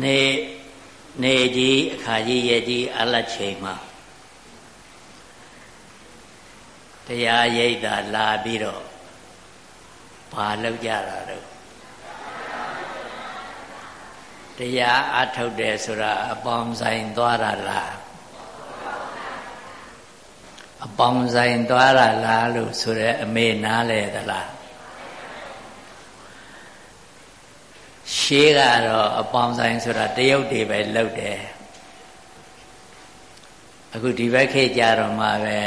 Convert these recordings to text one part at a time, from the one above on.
နေနေကြီးအခါကြီးရဲ့ကြီးအလတ်ချိန်မှာတရားရိပ်တာလာပြီးတော့ဘာလောက်ကြတာတော့တရားအထုတ်တယ်ဆိုတာအပေါင်းဆိုင်သွားတာလားအပေါင်းဆိုင်သွားတာလားလို့ဆိုရဲအမေနားလဲသလား ရှေးကတော့အပေါင်းဆိုင်ဆိုတာတရုတ်တွေပဲလုပ်တယ်အခုဒီဘက်ခေတ်ကြတော့မှပဲ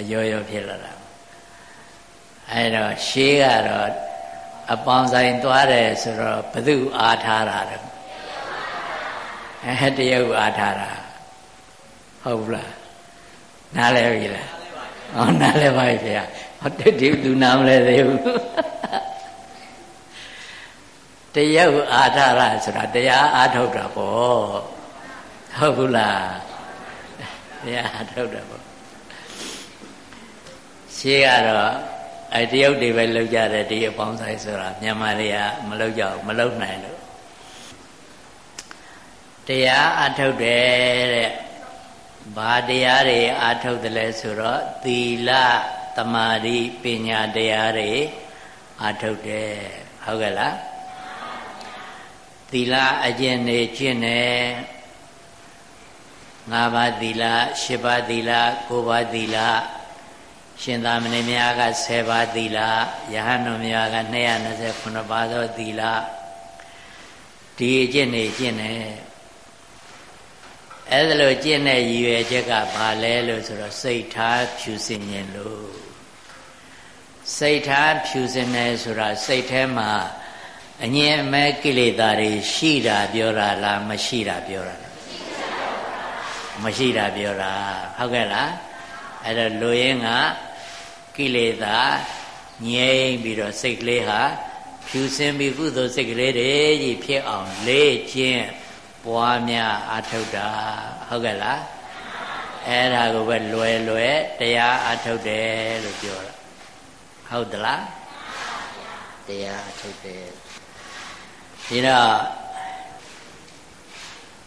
အယောယောဖြစ်လာတာအဲတော့ရှေးကတော့အပေါင်းဆိုင်သွားတယ်ဆိုတော့ဘသူအားထားတာတော့အဲတရုတ်အားထားတာဟုတ်ဘူးလားနားလဲပြီလားဟောနားလဲပါပြီဗျာဟောတိလူနာမလဲသေးဘူး တရုတ်အားထားတာဆိုတာတရားအားထုတ်တာပေါ့ဟုတ်ဘူးလားတရားအားထုတ်တာပေါ့ရှင်းကတော့အဲတရုတ်တွေပဲလောက်ကြတယ်ဒီအပေါင်းဆိုင်ဆိုတာမြန်မာတွေကမလောက်ကြဘူးမလောက်နိုင်လို့တရားအထုတ်တယ်တဲ့ဘာတရားတွေအထုတ်တယ်လဲဆိုတော့သီလတမာတိပညာတရားတွေအထုတ်တယ်ဟုတ်ကဲ့လား သီလအကျင့်နေကျင့်နေ၅ပါးသီလ၈ပါးသီလ၉ပါးသီလရှင်သာမဏေများက10ပါးသီလယဟန်တော်များက229ပါးသောသီလဒီအကျင့်နေကျင့်နေအဲ့ဒါလို့ကျင့်တဲ့ရည်ရွယ်ချက်ကဘာလဲလို့ဆိုတော့စိတ်ထားဖြူစင်ခြင်းလို့စိတ်ထားဖြူစင်တယ်ဆိုတာစိတ်ထဲမှာ အငြင်းအမဲကိလေသာတွေရှိတာပြောတာလားမရှိတာပြောတာလားမရှိတာပြောတာဟုတ်ကဲ့လားအဲ့တော့လူရင်းကကိလေသာငြိမ့်ပြီးတော့စိတ်ကလေးဟာဖြူစင်ပြီးကုသိုလ်စိတ်ကလေးတွေကြီးဖြစ်အောင်လေ့ကျင့်ပွားများအထုတ်တာဟုတ်ကဲ့လားအဲ့ဒါကိုပဲလွယ်လွယ်တရားအထုတ်တယ်လို့ပြောတာဟုတ်သလားတရားအထုတ်တယ် ဒီတော့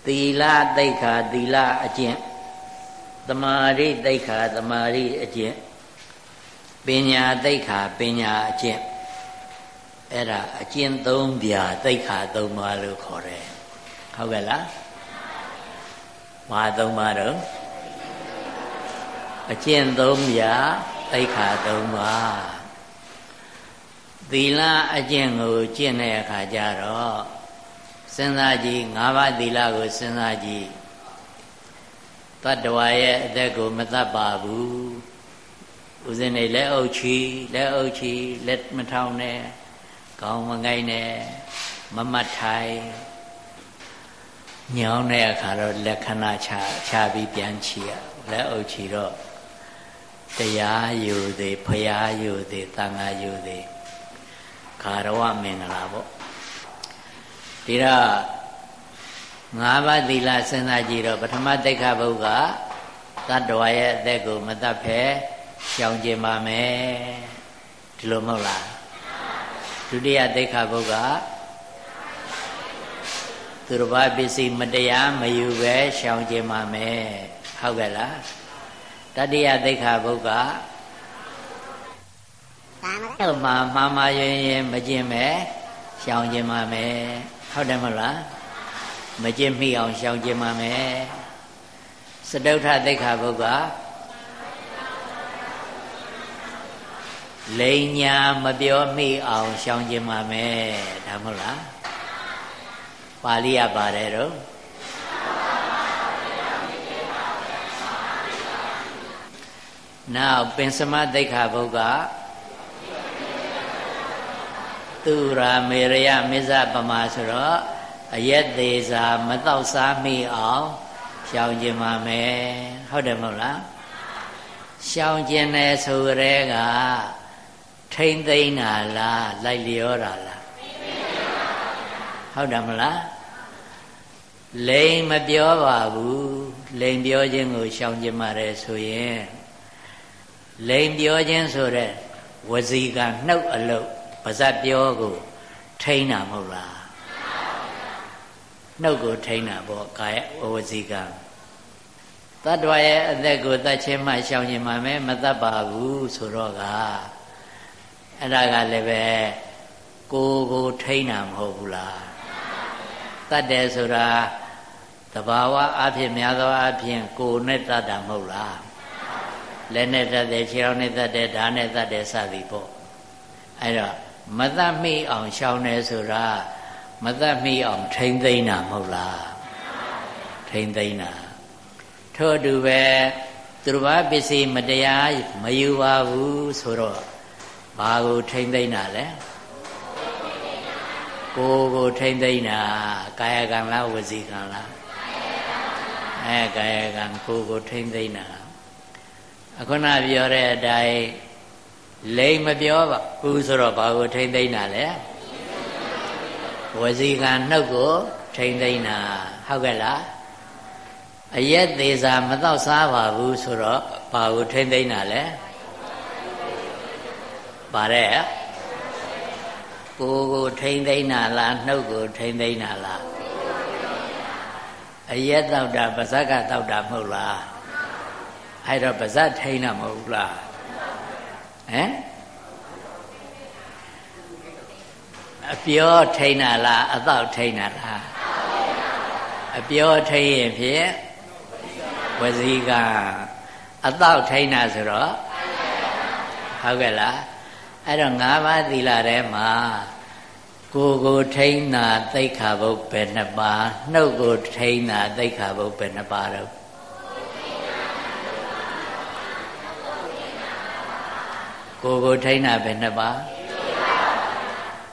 သီလသိက္ခာသီလအကျင့်သမာဓိသိက္ခာသမာဓိအကျင့်ပညာသိက္ခာပညာအကျင့်အဲ့ဒါအကျင့်သုံးပြသိက္ခာသုံးပါးလို့ခေါ်တယ်ဟုတ်ကဲ့လားဘာသုံးပါးတော့အကျင့်သုံးပြသိက္ခာသုံးပါး သီလအကျင့်ကိုကျင့်တဲ့အခါကျတော့စဉ်းစားကြည့်၅ပါးသီလကိုစဉ်းစားကြည့်တတ္တဝါရဲ့အသက်ကိုမတတ်ပါဘူးဦးဇင်းနေလက်အုပ်ချီလက်အုပ်ချီလက်မထောင်နဲ့ခေါင်းမငိုက်နဲ့မမတ်ထိုင်ညောင်းတဲ့အခါတော့လက်ခဏချချပြီးပြန်ချီရလက်အုပ်ချီတော့တရားယူသေးဖရာယူသေးတန်ခါယူသေး ခါရဝမင်္ဂလာပေါ့ဒီတော့ငါးပါးသီလစဉ်းစားကြည့်တော့ပထမတိခ္ခဘုရားတတ္တဝါရဲ့အသက်ကိုမတတ်ဖဲရှောင်ကျင်ပါမယ်ဒီလိုမဟုတ်လားဒုတိယသိက္ခာပုဂ္ဂသူတစ်ပါးပစ္စည်းမတရားမယူပဲရှောင်ကျင်ပါမယ်ဟုတ်ကဲ့လားတတိယသိက္ခာပုဂ္ဂတော့မှမှားမှားရင်ရင်မကျင်ပဲရှောင်ကျင်ပါမယ်ဟုတ်တယ်မဟုတ်လားမကျင်မိအောင်ရှောင်ကျင်ပါမယ်စတုထသိက္ခာပုဂ္ဂလိန်ညာမပြောမိအောင်ရှောင်ကျင်ပါမယ်ဒါမဟုတ်လားပါဠိရပါတယ်တော့နောက်ပင်စမသိက္ခာဘုက သူရာမေရယမစ္ဆပမာဆိုတော့အယက်သေးစာမတော့စားမိအောင်ရှောင်ကျင်ပါမယ်ဟုတ်တယ်မဟုတ်လားရှောင်ကျင်တယ်ဆိုရဲကထိမ့်သိမ့်တာလားလိုက်လျောတာလားဟုတ်တယ်မလားလိန်မပြောပါဘူးလိန်ပြောခြင်းကိုရှောင်ခြင်းပါတယ်ဆိုရင်လိန်ပြောခြင်းဆိုတဲ့ဝစီကနှုတ်အလုတ် ပါဇက်ပြောကိုထိန်းတာမဟုတ်လားနှုတ်ကိုထိန်းတာပေါ့ကာယဝစီကံတတ္တဝရဲ့အသက်ကိုတတ်ချင်းမှရှောင်ခြင်းမှမဲမတတ်ပါဘူးဆိုတော့ကအဲ့ဒါကလည်းပဲကိုကိုထိန်းတာမဟုတ်ဘူးလားတတ်တယ်ဆိုတာတဘာဝအဖြစ်များသောအဖြစ်ကိုနဲ့တတ်တာမဟုတ်လားလက်နဲ့တတ်တယ်ခြေထောက်နဲ့တတ်တယ်ဓာတ်နဲ့တတ်တယ်စသည်ပေါ့အဲ့တော့ မတတ်မိအောင်ရှောင်တယ်ဆိုတာမတတ်မိအောင်ထိမ့်သိမ့်တာမဟုတ်လားထိမ့်သိမ့်တာထို့အတူပဲသူတစ်ပါးပစ္စည်းမတရားမယူပါဘူးဆိုတော့ဘာကိုထိမ့်သိမ့်တာလဲကိုယ်ကိုထိမ့်သိမ့်တာကာယကံလားဝစီကံလားအဲကာယကံကိုယ်ကိုထိမ့်သိမ့်တာအခုနပြောတဲ့အတိုင်း လိမ်မပြောပါဘူးဆိုတော့ဘာကိုထိမ့်သိမ့်တာလဲဝစီကံနှုတ်ကိုထိမ့်သိမ့်တာဟုတ်ကဲ့လားအရက်သေးစာမတော့စားပါဘူးဆိုတော့ဘာကိုထိမ့်သိမ့်တာလဲပါတယ်ကိုယ်ကိုထိမ့်သိမ့်တာလားနှုတ်ကိုထိမ့်သိမ့်တာလားအရက်တော့တာပါဇက်ကတော့တာမဟုတ်လားအဲ့တော့ပါဇက်ထိမ့်တာမဟုတ်လား ဟမ်အပြောထိန်တာလားအတော့ထိန်တာလားအပြောထိန်ရင်ဖြင့်ဝစီကအတော့ထိန်တာဆိုတော့ဟုတ်ကဲ့လားအဲ့တော့၅ပါးသီလထဲမှာကိုယ်ကိုထိန်တာသိက္ခာပုဒ်ပဲနှစ်ပါးနှုတ်ကိုထိန်တာသိက္ခာပုဒ်ပဲနှစ်ပါးတော့ ကိုယ်ကိုထိန်းတာပဲနှစ်ပါး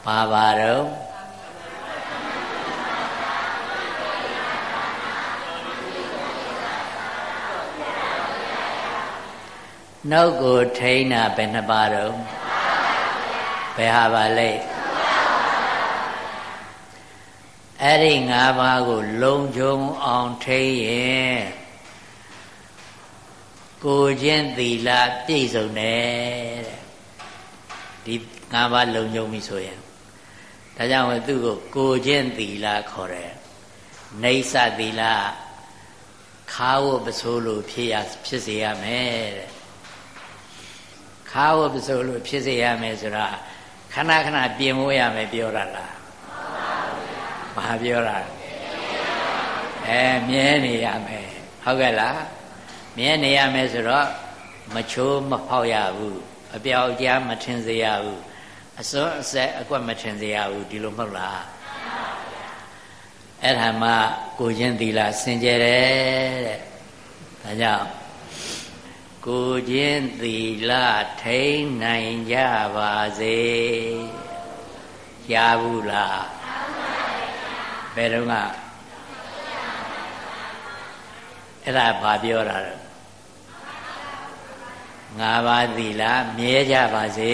ပါပါတော့နှုတ်ကိုထိန်းတာပဲနှစ်ပါးတော့ဘယ်ဟာပါလဲအဲ့ဒီ၅ပါးကိုလုံခြုံအောင်ထိန်းရင်ကိုချင်းသီလပြည့်စုံတယ်တဲ့ ဒီ၅ပါးလုံခြုံပြီဆိုရင်ဒါကြောင့်သူ့ကိုကိုချင်းသီလခေါ်တယ်နေသသီလခါဝပစိုးလို့ဖြစ်ရဖြစ်စေရမယ်တဲ့ခါဝပစိုးလို့ဖြစ်စေရမယ်ဆိုတာခဏခဏပြင်မိုးရမယ်ပြောတာလားဘာပြောတာအဲမြဲနေရမယ်ဟုတ်ကဲ့လားမြဲနေရမယ်ဆိုတော့မချိုးမဖောက်ရဘူး အပြောက်ကြားမထင်စေရဘူးအစွန်းအဆက်အကွက်မထင်စေရဘူးဒီလိုမဟုတ်လားအဲ့ဒါမှကိုချင်းသီလစင်ကြယ်တယ်တဲ့ဒါကြောင့်ကိုချင်းသီလထိန်နိုင်ကြပါစေကြားဘူးလားဘယ်တော့ကအဲ့ဒါဘာပြောတာလဲ ငါးပါးသီလမြဲကြပါစေ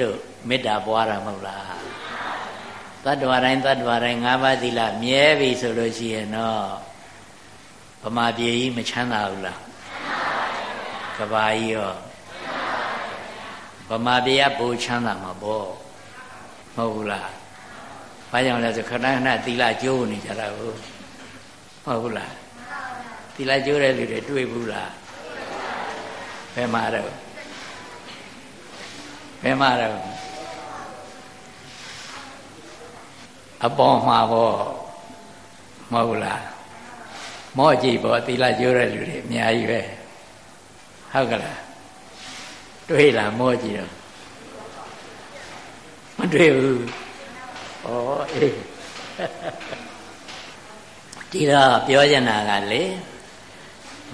လို့မေတ္တာပွားတာမဟုတ်လားတတ္တဝတိုင်းတတ္တဝတိုင်းငါးပါးသီလမြဲပြီဆိုလို့ရှိရင်တော့ဗမာပြည်ကြီးမချမ်းသာဘူးလားကဘာကြီးရောဗမာပြည်ကဘိုးချမ်းသာမှာပေါ့မဟုတ်ဘူးလားဘာကြောင့်လဲဆိုခဏခဏသီလကျိုးနေကြတာကိုဟုတ်ဘူးလားသီလကျိုးတဲ့လူတွေတွေ့ဘူးလား ဘယ်မှာတော့ဘယ်မှာတော့အပေါ်မှာပေါ့မဟုတ်လားမော့ကြည့်ပေါ့သီလကျိုးတဲ့လူတွေအများကြီးပဲဟုတ်ကလားတွေ့လားမော့ကြည့်တော့မတွေ့ဘူးဩအေးဒီတော့ပြောချင်တာကလေ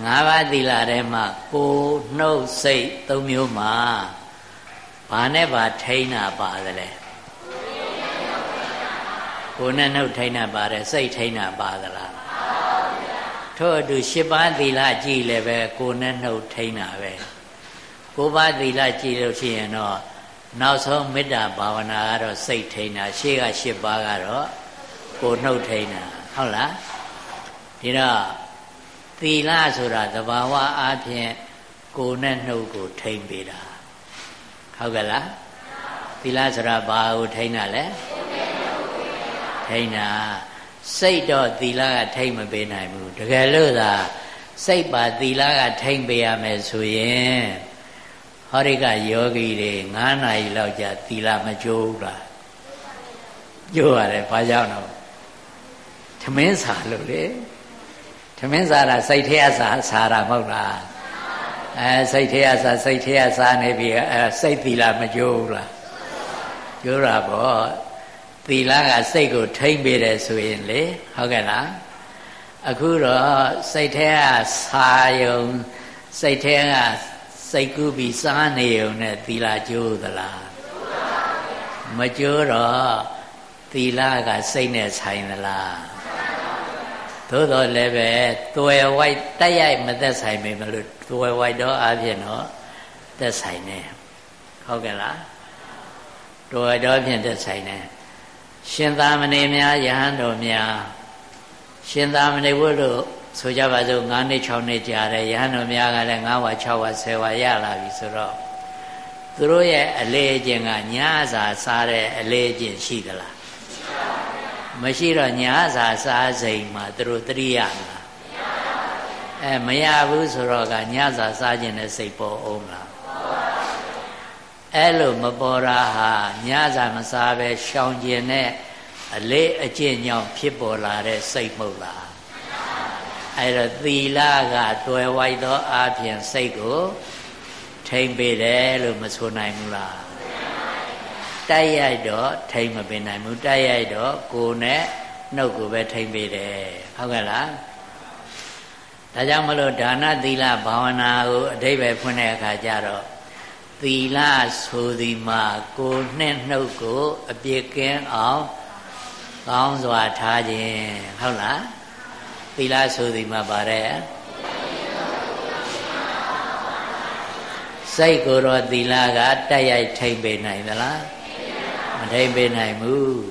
ငါးပါးသီလထဲမှာကိုနှုတ်စိတ်သုံးမျိုးမှာဘာနဲ့ဘာထိန်းတာပါသလဲကိုနဲ့နှုတ်ထိန်းတာပါတယ်စိတ်ထိန်းတာပါသလားထို့အတူ၈ပါးသီလကြည်လည်းပဲကိုနဲ့နှုတ်ထိန်းတာပဲကိုပါးသီလကြည်လို့ရှိရင်တော့နောက်ဆုံးမေတ္တာဘာဝနာကတော့စိတ်ထိန်းတာရှေ့က၈ပါးကတော့ကိုနှုတ်ထိန်းတာဟုတ်လားဒီတော့ သီလဆိုတာသဘာဝအားဖြင့်ကိုယ်နဲ့နှုတ်ကိုထိမ့်ပေးတာဟုတ်ကဲ့လားသီလဆိုတာဘာကိုထိမ့်တာလဲထိမ့်တာစိတ်တော့သီလကထိမ့်မပေးနိုင်ဘူးတကယ်လို့သာစိတ်ပါသီလကထိမ့်ပေးရမယ်ဆိုရင်ဟောရိကယောဂီတွေ9နာရီလောက်ကြာသီလမကြိုးဘူးလားကြိုးရတယ်ဘာကြောင့်တော့ထမင်းစာလို့လေ ထမင်းစားတာစိတ်ထဲအစာစားတာမဟုတ်လားအဲစိတ်ထဲအစာစိတ်ထဲအစာနေပြီအဲစိတ်သီလမကြိုးဘူးလားကြိုးတာပေါ့သီလကစိတ်ကိုထိမ့်ပေးတယ်ဆိုရင်လေဟုတ်ကဲ့လားအခုတော့စိတ်ထဲကစာယုံစိတ်ထဲကစိတ်ကူးပြီးစားနေုံနဲ့သီလကျိုးသလားမကျိုးတော့သီလကစိတ်နဲ့ဆိုင်သလား သို့တော်လည်းပဲသွယ်ဝိုက်တက်ရိုက်မသက်ဆိုင်ပေမလို့သွယ်ဝိုက်တော့အဖြစ်တော့သက်ဆိုင်နေဟုတ်ကဲ့လားသွယ်တော့ဖြင့်သက်ဆိုင်နေရှင်သာမဏေများယဟန်တော်များရှင်သာမဏေဝုဒ္ဓဆိုကြပါစို့9နှစ်6နှစ်ကြာတယ်ယဟန်တော်များကလည်း9ဝါ6ဝါ10ဝါရလာပြီဆိုတော့သူတို့ရဲ့အလေးအကျင့်ကညစာစားတဲ့အလေးအကျင့်ရှိသလားမရှိ တော့ညစာစားစိမ်မှာသူတို့တရိယာလားအဲမရဘူးဆိုတော့ကညစာစားခြင်းနဲ့စိတ်ပေါ်အောင်လားအဲ့လိုမပေါ်တာဟာညစာမစားပဲရှောင်ကျင်တဲ့အလေးအကျင့်ကြောင့်ဖြစ်ပေါ်လာတဲ့စိတ်မဟုတ်လားအဲ့တော့သီလကတွယ်ဝိုက်သောအပြင်စိတ်ကိုထိမ့်ပေးတယ်လို့မဆိုနိုင်ဘူးလား တိုက်ရိုက်တော့ထိမ့်မပေးနိုင်ဘူးတိုက်ရိုက်တော့ကိုယ်နဲ့နှုတ်ကိုပဲထိမ့်ပေးတယ်ဟုတ်ကဲ့လားဒါကြောင့်မလို့ဒါနသီလဘာဝနာကိုအဓိပ္ပာယ်ဖွင့်တဲ့အခါကျတော့သီလဆိုသည်မှာကိုယ်နဲ့နှုတ်ကိုအပြစ်ကင်းအောင်ကောင်းစွာထားခြင်းဟုတ်လားသီလဆိုသည်မှာပါတယ်စိတ်ကိုယ်တော်သီလကတက်ရိုက်ထိမ့်ပေးနိုင်သလားမ ထိမ့်ပေးနိုင်ဘူး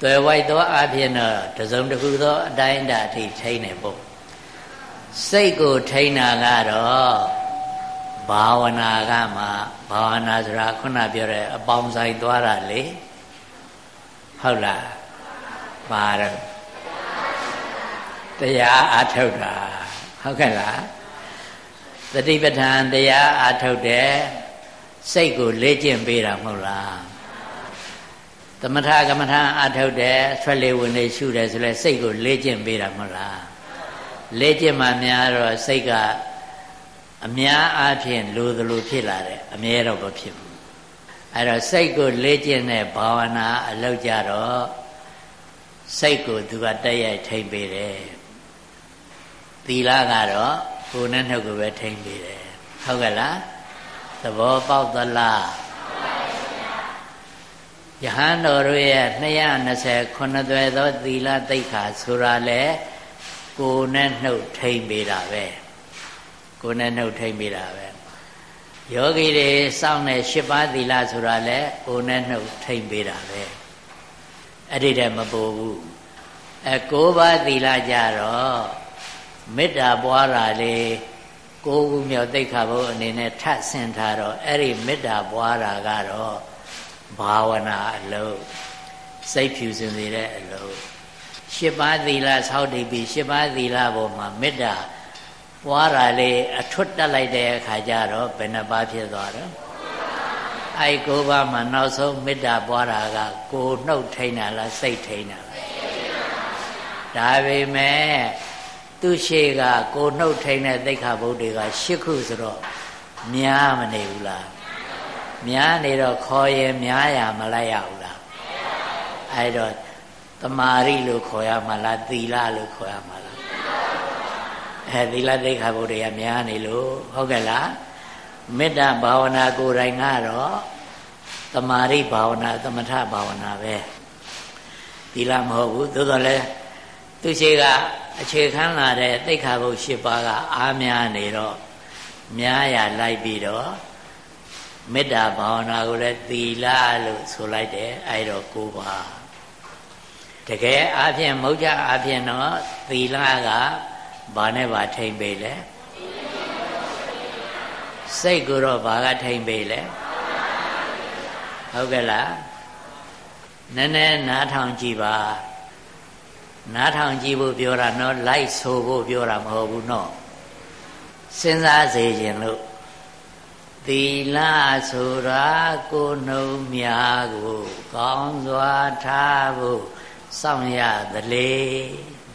သွယ်ဝိုက်သောအဖြစ်တော့တစုံတစ်ခုသောအတိုင်းအတာအထိထိမ့်နေဖို့စိတ်ကိုထိမ့်တာကတော့ဘာဝနာကမှဘာဝနာဆိုတာခုနပြောတဲ့အပေါင်းဆိုင်သွားတာလေဟုတ်လားပါတော့တရားအာထုတ်တာဟုတ်ကဲ့လားသတိပဋ္ဌာန်တရားအာထုတ်တယ်စိတ်ကိုလေ့ကျင့်ပေးတာမဟုတ်လား သမထကမ္မထာအာထုတ်တယ်ဆွဲလေးဝင်နေရှုတယ်ဆိုလဲစိတ်ကိုလေ့ကျင့်ပေးတာမဟုတ်လားလေ့ကျင့်မှများတော့စိတ်ကအများအားဖြင့်လိုသလိုဖြစ်လာတယ်အမြဲတော့မဖြစ်ဘူးအဲ့တော့စိတ်ကိုလေ့ကျင့်တဲ့ဘာဝနာအလုပ်ကြတော့စိတ်ကိုသူကတက်ရိုက်ထိမ့်ပေးတယ်သီလကတော့ကိုယ်နဲ့နှုတ်ကိုပဲထိမ့်ပေးတယ်ဟုတ်ကဲ့လားသဘောပေါက်သလား ယဟန်တော်တို့ရဲ့220ခုနှစ်သွဲသောသီလသိက္ခာဆိုတာလေကိုယ်နဲ့နှုတ်ထိမ့်ပေးတာပဲကိုယ်နဲ့နှုတ်ထိမ့်ပေးတာပဲယောဂီတွေစောင့်တဲ့၈ပါးသီလဆိုတာလေကိုယ်နဲ့နှုတ်ထိမ့်ပေးတာပဲအဲ့ဒီတည်းမပူဘူးအဲ၉ပါးသီလကြတော့မေတ္တာပွားတာလေကိုးခုမြောက်သိက္ခာပုအနေနဲ့ထပ်ဆင်ထားတော့အဲ့ဒီမေတ္တာပွားတာကတော့ ဘာဝနာအလုံးစိတ်ဖြူစင်စေတဲ့အလုံးရှစ်ပါးသီလဆောက်တည်ပြီးရှစ်ပါးသီလပေါ်မှာမေတ္တာပွားတာလေအထွတ်တက်လိုက်တဲ့အခါကျတော့ဘယ်နှပါးဖြစ်သွားတော့အဲ့ကိုးပါးမှာနောက်ဆုံးမေတ္တာပွားတာကကိုနှုတ်ထိန်တာလားစိတ်ထိန်တာလားဒါပေမဲ့သူရှိကကိုနှုတ်ထိန်တဲ့သိက္ခာပုဒ်တွေက၈ခုဆိုတော့များမနေဘူးလား များနေတော့ခေါ်ရင်များရမလိုက်ရဘူးလားအဲ့တော့တမာရိလို့ခေါ်ရမှာလားသီလလို့ခေါ်ရမှာလားအဲသီလသိက္ခာပုဒ်တွေကများနေလို့ဟုတ်ကဲ့လားမေတ္တာဘာဝနာကိုယ်တိုင်ကတော့တမာရိဘာဝနာသမထဘာဝနာပဲသီလမဟုတ်ဘူးသို့တော်လည်းသူရှိကအခြေခံလာတဲ့သိက္ခာပုဒ်၈ပါးကအားများနေတော့များရလိုက်ပြီးတော့ မေတ္တာဘာဝနာကိုလည်းသီလလို့ဆိုလိုက်တယ်အဲ့တော့၉ပါးတကယ်အားဖြင့်မௌကြအားဖြင့်တော့သီလကဘာနဲ့ဘာထိမ့်ပေလဲစိတ်ကိုတော့ဘာကထိမ့်ပေလဲဟုတ်ကဲ့လားနည်းနည်းနားထောင်ကြည့်ပါနားထောင်ကြည့်ဖို့ပြောတာနော်လိုက်ဆိုဖို့ပြောတာမဟုတ်ဘူးနော်စဉ်းစားစေခြင်းလို့ သီလဆိုတာကိုနှုံမြာကိုကောင်းစွာထားဖို့စောင့်ရသလေ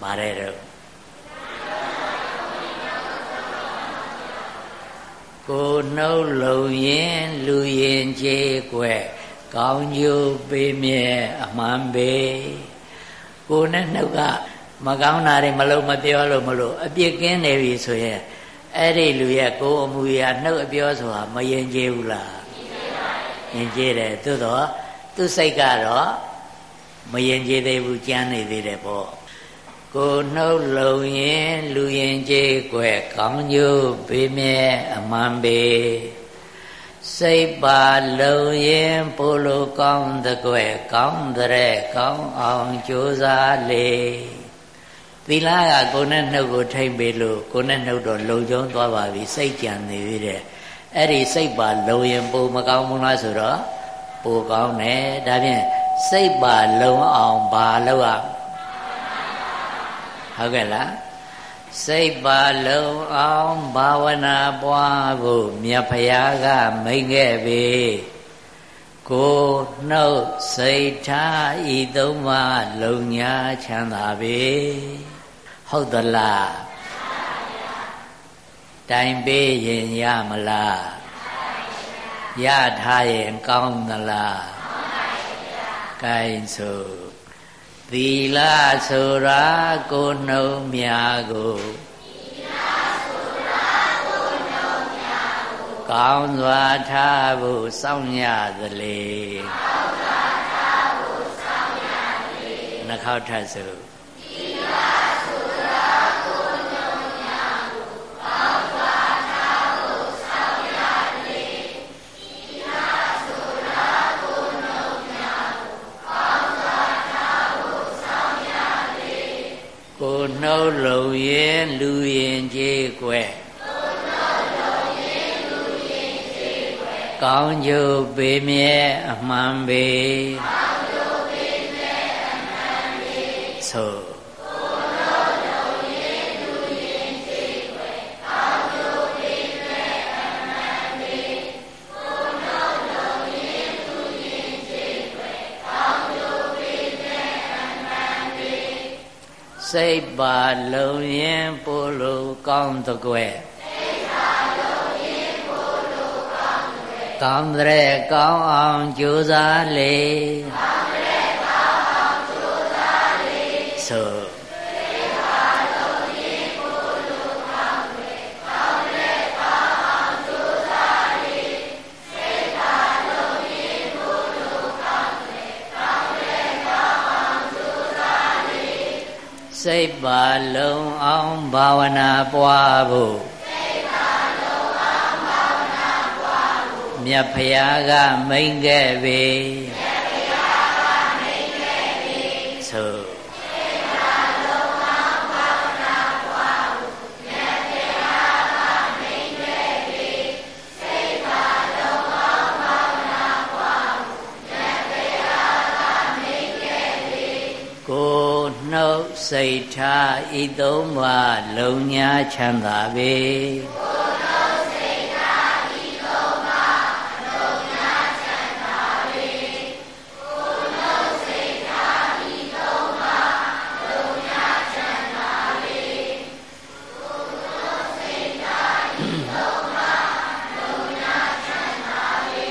ပါတယ်တော့ကိုနှုတ်လုံရင်လူရင်ကြည်ွယ်ကောင်းကျိုးပေးမြဲအမှန်ပဲကိုနဲ့နှုတ်ကမကောင်းတာတွေမလို့မပြောလို့မလို့အပြစ်ကင်းနေပြီဆိုရင် အဲ့ဒီလူရဲ့ကိုယ်အမူအရာနှုတ်အပြောဆိုတာမယဉ်ကျေးဘူးလားယဉ်ကျေးတယ်သို့တော့သူစိတ်ကတော့မယဉ်ကျေးသေးဘူးကြမ်းနေသေးတယ်ပေါ့ကိုနှုတ်လုံရင်လူရင်ကျေးွယ်ကောင်းကျိုးပေးမြဲအမှန်ပေစိတ်ပါလုံရင်ပို့လို့ကောင်းတဲ့ကွယ်ကောင်းတဲ့ကောင်းအောင်ကြိုးစားလေ သီလကကိုယ်နဲ့နှုတ်ကိုထိမ့်ပေးလို့ကိုယ်နဲ့နှုတ်တော့လုံကျုံသွားပါပြီစိတ်ကြံနေပြီတဲ့အဲ့ဒီစိတ်ပါလုံရင်ပိုမကောင်းဘူးလားဆိုတော့ပိုကောင်းတယ်ဒါဖြင့်စိတ်ပါလုံအောင်ဘာလုပ်ရဟုတ်ကဲ့လားစိတ်ပါလုံအောင်ဘာဝနာပွားဖို့မြတ်ဖရာကမိန်ခဲ့ပြီကိုနှုတ်စိတ်ထားဤသုံးပါလုံညာချမ်းသာပြီ ဟုတ်သလားတိုင်ပေးရင်ရမလားရထားရင်ကောင်းသလားကောင်းဆိုသီလဆိုရာကိုနှုံမြာကိုကောင်းစွာထားဖို့စောင့်ရသလေကောင်းစွာထားဖို့စောင့်ရသလေနှခေါက်ထပ်စို့ ကိုနှုတ်လုံရင်လူရင်ကြီးွယ်ကောင်းကျိုးပေးမြဲအမှန်ပေကောင်းကျိုးပေးမြဲအမှန်ပေသို့ စိတ်ပါလုံရင်ပို့လို့ကောင်းတကွယ်စိတ်ပါလုံရင်ပို့လို့ကောင်းတကွယ်ကောင်းတဲ့ကောင်းအောင်ကြိုးစားလေကောင်း စိတ်ပါလုံးအောင်ဘာဝနာပွားဖို့စိတ်ပါလုံးအောင်ဘာဝနာပွားဖို့မြတ်ဖရာကမိန်ခဲ့ပြီမြတ် စိတ်ထားဤသုံးပါလုံညာချမ်းသာပေကိုယ်နှုတ်စိတ်ထားဤသုံးပါလုံညာချမ်းသာပေကိုယ်နှုတ်စိတ်ထားဤသုံးပါလုံညာချမ်းသာပေကိုယ်နှုတ်စိတ်ထားဤသုံးပါလုံညာချမ်းသာပေ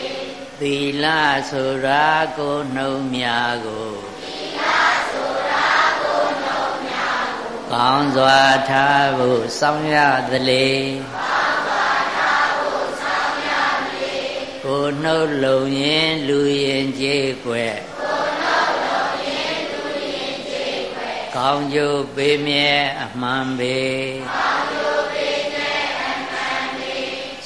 သီလဆိုရာကိုနှုံမြာကို ကောင်းစွာထားဖို့စောင့်ရသလေကောင်းစွာထားဖို့စောင့်ရသလေကိုနှုတ်လုံရင်လူရင်ကြည်ွယ်ကိုနှုတ်လုံရင်လူရင်ကြည်ွယ်ကောင်းကျိုးပေးမြဲအမှန်ပေကောင်းကျိုးပေးမြဲအမှန်ပေ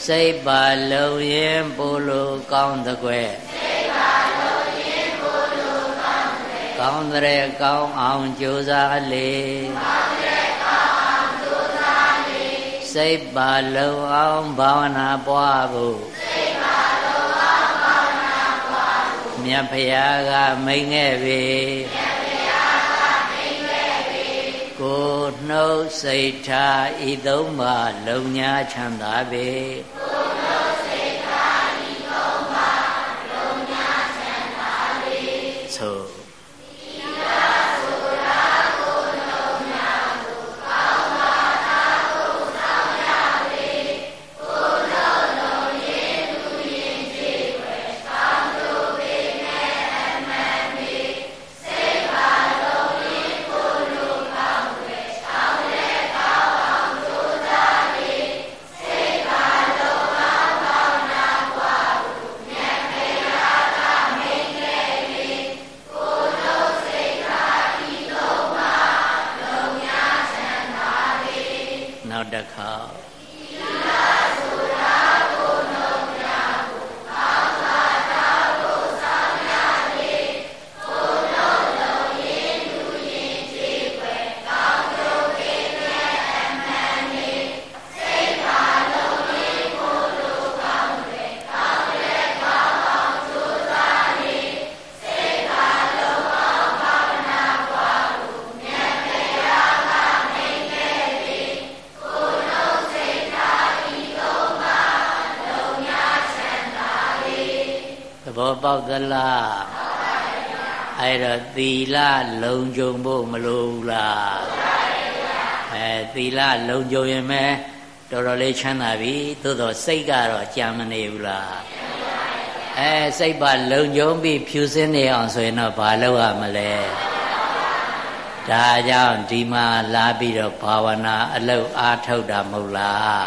စိတ်ပါလုံရင်ပို့လို့ကောင်းတဲ့ွယ်စိတ်ပါလုံရင်ပို့လို့ကောင်းတဲ့ကောင်းတဲ့ကောင်းအောင်ကြိုးစားလေကောင်း စိတ်ပါလုံအောင်ဘာဝနာပွားဖို့စိတ်ပါလုံအောင်ဘာဝနာပွားဖို့မြတ်ဖရာကမိန်ခဲ့ပြီမြတ်ဖရာကမိန်ခဲ့ပြီကိုနှုတ်စိတ်ထားဤသုံးပါလုံညာချမ်းသာပေကို အဲ့တော့သီလလုံခြုံဖို့မလိုဘူးလားအဲသီလလုံခြုံရင်မဲတော်တော်လေးချမ်းသာပြီသို့တော့စိတ်ကတော့ကြာမနေဘူးလားအဲစိတ်ပါလုံခြုံပြီးဖြူစင်းနေအောင်ဆိုရင်တော့ဘာလုပ်ရမလဲဒါကြောင့်ဒီမှာလာပြီးတော့ဘာဝနာအလုပ်အားထုတ်တာမဟုတ်လား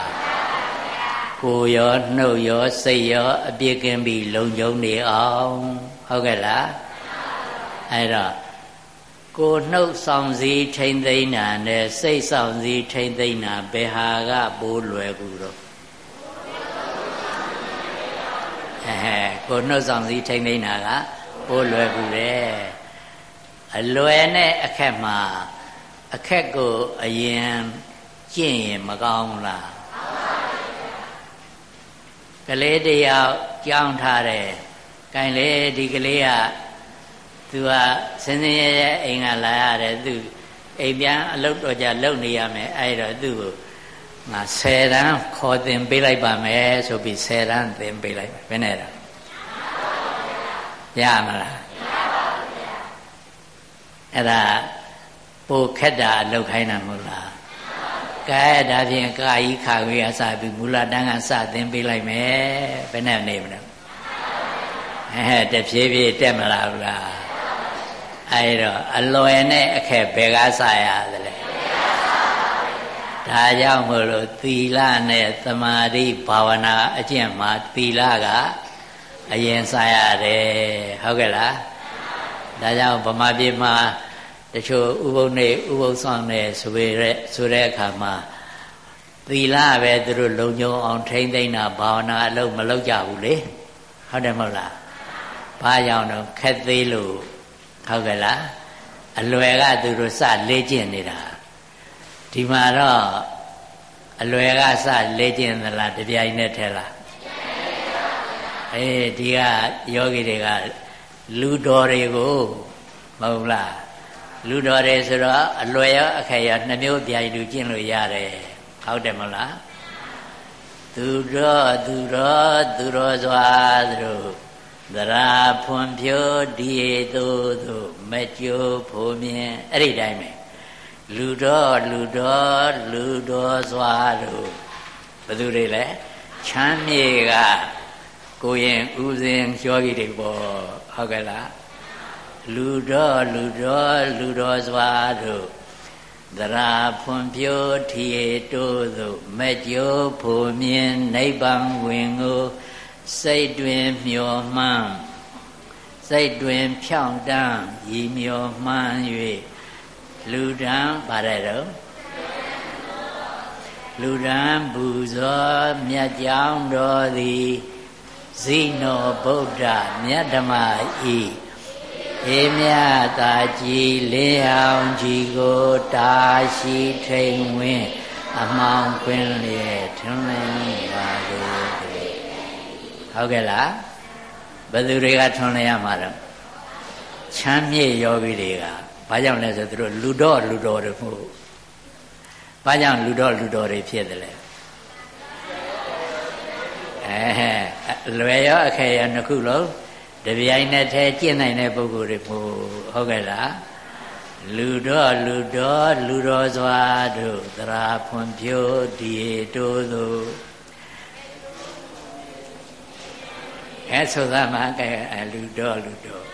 ကိုရောနှုတ်ရောစိတ်ရောအပြည့်ကင်းပြီးလုံခြုံနေအောင်ဟုတ်ကဲ့လား အဲ့တော့ကိုနှုတ်ဆောင်စည်းထိမ့်သိမ့်တာနဲ့စိတ်ဆောင်စည်းထိမ့်သိမ့်တာဘယ်ဟာကပိုးလွယ်ကူတော့အဲကိုနှုတ်ဆောင်စည်းထိမ့်သိမ့်တာကပိုးလွယ်ကူတယ်အလွယ်နဲ့အခက်မှာအခက်ကိုအရင်ကျင့်ရင်မကောင်းလားကလေးတယောက်ကြောင်းထားတယ်။ကင်လေဒီကလေးက သူကစင်းစင်းရဲရဲအိမ်ကလာရတယ်သူအိမ်ပြန်အလုပ်တော်ကြလုပ်နေရမယ်အဲ့တော့သူ့ကိုငါ10တန်းခေါ်တင်ပေးလိုက်ပါမယ်ဆိုပြီး10တန်းတင်ပေးလိုက်ဘယ်နဲ့လဲရမလားအဲ့ဒါပိုခက်တာလောက်ခိုင်းတာမဟုတ်လားကဲဒါဖြင့်ကာယီခါဝေးအစပြီးမူလတန်းကစသင်ပေးလိုက်မယ်ဘယ်နဲ့နေမလဲအဲတဖြည်းဖြည်းတက်မလာဘူးလား အဲတော့အလွယ်နဲ့အခက်ဘယ်ကစရသလဲဒါကြောင့်မို့လို့သီလနဲ့သမာဓိဘာဝနာအကျင့်မှာသီလကအရင်စရတယ်ဟုတ်ကဲ့လားဒါကြောင့်ဗမာပြည်မှာတချို့ဥပုပ်နေဥပုပ်ဆောင်နေဆိုရတဲ့ဆိုတဲ့အခါမှာသီလပဲသူတို့လုံခြုံအောင်ထိမ့်သိမ့်တာဘာဝနာအလုပ်မလုပ်ကြဘူးလေဟုတ်တယ်မဟုတ်လားဘာကြောင့်တော့ခက်သေးလို့ ဟုတ်ကဲ့လားအလွယ်ကသူတို့စလေ့ကျင့်နေတာဒီမှာတော့အလွယ်ကစလေ့ကျင့်သလားတပြိုင်နက်ထဲလားအေးဒီကယောဂီတွေကလူတော်တွေကိုမဟုတ်လားလူတော်တယ်ဆိုတော့အလွယ်ရောအခက်ရောနှမျိုးပြိုင်တူကျင့်လို့ရတယ်ဟုတ်တယ်မလားသူတော်သူတော်သူတော်စွာသူ သရာဖွန်ဖြိုးဒီသို့သို့မကြိုးဖို့မြင်အဲ့ဒီတိုင်းပဲလူတော်လူတော်လူတော်စွာတို့ဘယ်သူတွေလဲချမ်းမြေကကိုရင်ဥစဉ်ယောဂီတွေပေါ့ဟုတ်ကဲ့လားလူတော်လူတော်လူတော်စွာတို့သရာဖွန်ဖြိုးထီတိုးသို့မကြိုးဖို့မြင်နိဗ္ဗာန်ဝင်ကို စိတ်တွင်မျောမှန်းစိတ်တွင်ဖြောင့်တန်းရည်မျောမှန်း၍လူတန်းပါတယ်တော့လူတန်းပူဇော်မြတ်ကြောင်းတော်သည်ဇိနောဗုဒ္ဓမြတ်ဓမ္မဤအေးမြတာကြည်လေးအောင်ကြည်ကိုတာရှိထိန်ဝင်းအမောင်ခွင်းလေထွန်းလင်းပါလို့ ဟုတ်ကဲ့လားဘယ်သူတွေကထွန်းလင်းရမှာတော့ချမ်းမြေ့ယောဂီတွေကဘာကြောင့်လဲဆိုသူတို့လူတော့လူတော်တွေမဟုတ်ဘာကြောင့်လူတော့လူတော်တွေဖြစ်တယ်လဲအဲလွယ်ရောအခဲရောနှစ်ခုလုံးတပြိုင်နက်တည်းကျင့်နိုင်တဲ့ပုဂ္ဂိုလ်တွေမို့ဟုတ်ကဲ့လားလူတော်လူတော်လူတော်စွာတို့သရာဖွန်ဖြိုးဒီတိုးသို့ အဲဆိုသားမှာကဲလူတော်လူတော်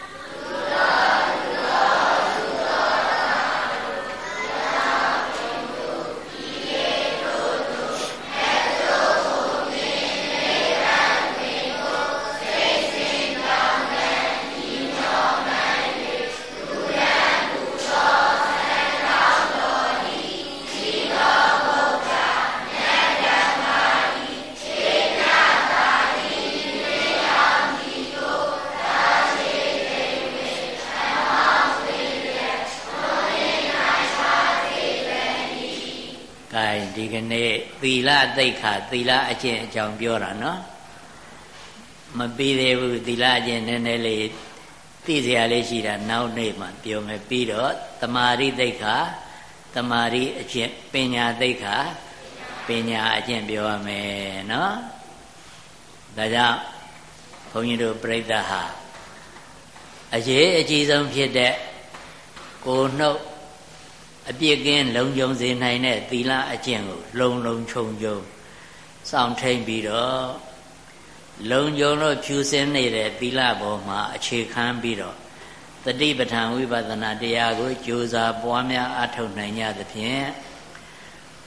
သီလသိက္ခာသီလအကျင့်အကြောင်းပြောတာနော်မပြီးသေးဘူးသီလအကျင့်နည်းနည်းလေးသိစရာလေးရှိတာနောက်နေ့မှပြောမယ်ပြီးတော့တမာရိသိက္ခာတမာရိအကျင့်ပညာသိက္ခာပညာအကျင့်ပြောရမယ်နော်ဒါကြောင့်ဘုန်းကြီးတို့ပြိဿဟာအရေးအကြီးဆုံးဖြစ်တဲ့ကိုနှုတ် အပြစ်ကင်းလုံခြုံစေနိုင်တဲ့သီလအကျင့်ကိုလုံလုံခြုံခြုံစောင့်ထိန်ပြီးတော့လုံခြုံလို့ဖြူစင်းနေတဲ့သီလပေါ်မှာအခြေခံပြီးတော့တတိပဋ္ဌာန်ဝိပဿနာတရားကိုကြိုးစားပွားများအထောက်နိုင်ကြသဖြင့်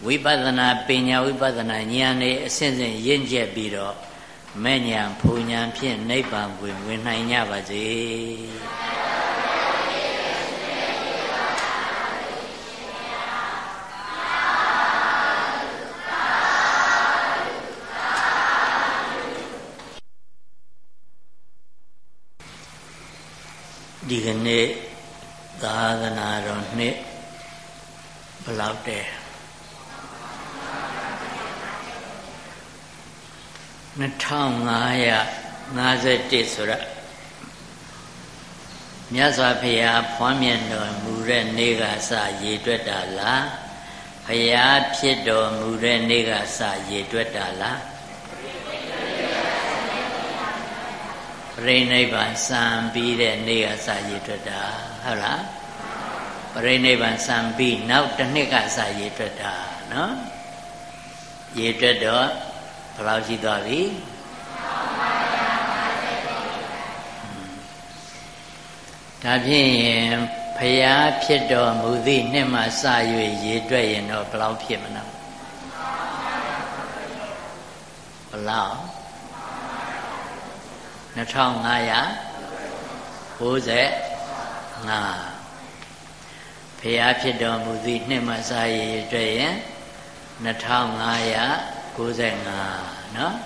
ဝိပဿနာပညာဝိပဿနာဉာဏ်နဲ့အစဉ်စဉ်ရင့်ကျက်ပြီးတော့မဲ့ဉာဏ်ဖူဉာဏ်ဖြင့်နိဗ္ဗာန်ကိုဝင်နိုင်ကြပါစေ ဒီကနေ့သာသနာတော်နှစ်ဘလောက်တည်း2551ဆိုရမြတ်စွာဘုရားဖွမ်းမြတ်တော်မူတဲ့နေ့ကစရေတွက်တာလားဘုရားဖြစ်တော်မူတဲ့နေ့ကစရေတွက်တာလား ပြိဋိဘံစံပြီးတဲ့နေ့ကစရည်ထွက်တာဟုတ်လားပြိဋိဘံစံပြီးနောက်တစ်နှစ်ကစရည်ထွက်တာနော်ရည်ထွက်တော့ဘယ်လောက်ရှိသွားပြီဒါဖြင့်ရင်ဖျားဖြစ်တော်မူသည့်နှစ်မှစ၍ရည်တွက်ရင်တော့ဘယ်လောက်ဖြစ်မလဲဘယ်လောက် 2595ဘုရားဖြစ်တော်မူသည့်နှစ်မှစာရည်အတွက်ရင်2595နော်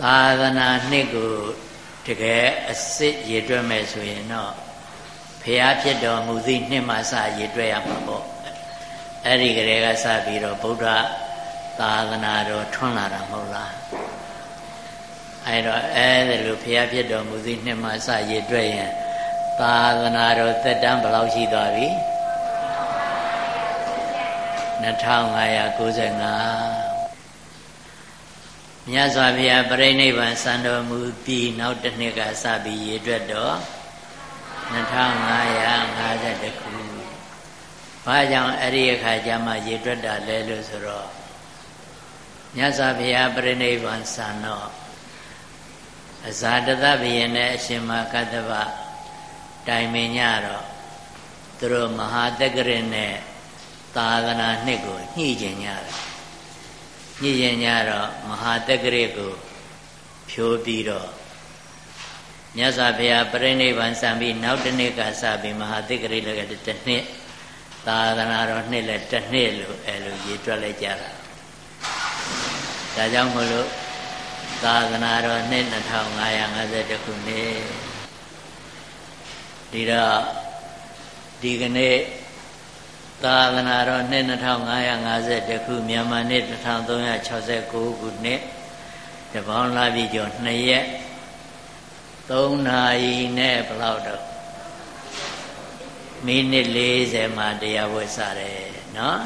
သာသနာနှစ်ကိုတကယ်အစစ်ရည်တွက်မယ်ဆိုရင်တော့ဖျားဖြစ်တော်မူသည့်နှစ်မှစရည်တွက်ရမှာပေါ့အဲ့ဒီကလေးကစပြီးတော့ဗုဒ္ဓသာသနာတော်ထွန်းလာတာမဟုတ်လား အဲတော့အဲ့ဒါလိုဘုရားဖြစ်တော်မူသည့်နှစ်မှစရည်တွေ့ရင်သာသနာတော်သက်တမ်းဘယ်လောက်ရှိသွားပြီ2595မြတ်စွာဘုရားပြိဋိဘံစံတော်မူပြီးနောက်တစ်နှစ်ကစပြီးရည်တွေ့တော့2550ခုဘာကြောင့်အဲ့ဒီအခါကျမှရည်တွေ့တာလဲလို့ဆိုတော့မြတ်စွာဘုရားပြိဋိဘံစံတော့ အဇာတသဘယင်နဲ့အရှင်မကတ္တဗတိုင်ပင်ညတော့သူတို့မဟာတက္ကရနဲ့သာသနာနှစ်ကိုညှိကျင်ကြတယ်ညှိကျင်ကြတော့မဟာတက္ကရကိုဖြိုးပြီးတော့မြတ်စွာဘုရားပြိဋိဘံစံပြီးနောက်တစ်နှစ်ကစပြီးမဟာတက္ကရလည်းတစ်နှစ်သာသနာတော်နှစ်လည်းတစ်နှစ်လို့အဲလိုရည်တွက်လိုက်ကြတာဒါကြောင့်မလို့ သာသနာတော်နှစ်2550ခုနှစ်ဒီတော့ဒီကနေ့သာသနာတော်နှစ်2550ခုမြန်မာနှစ်1369ခုနှစ်တပေါင်းလာပြီကျော်2ရက်3နာရီနဲ့ဘယ်လောက်တော့မိနစ်40မှာတရားဝတ်စားတယ်နော်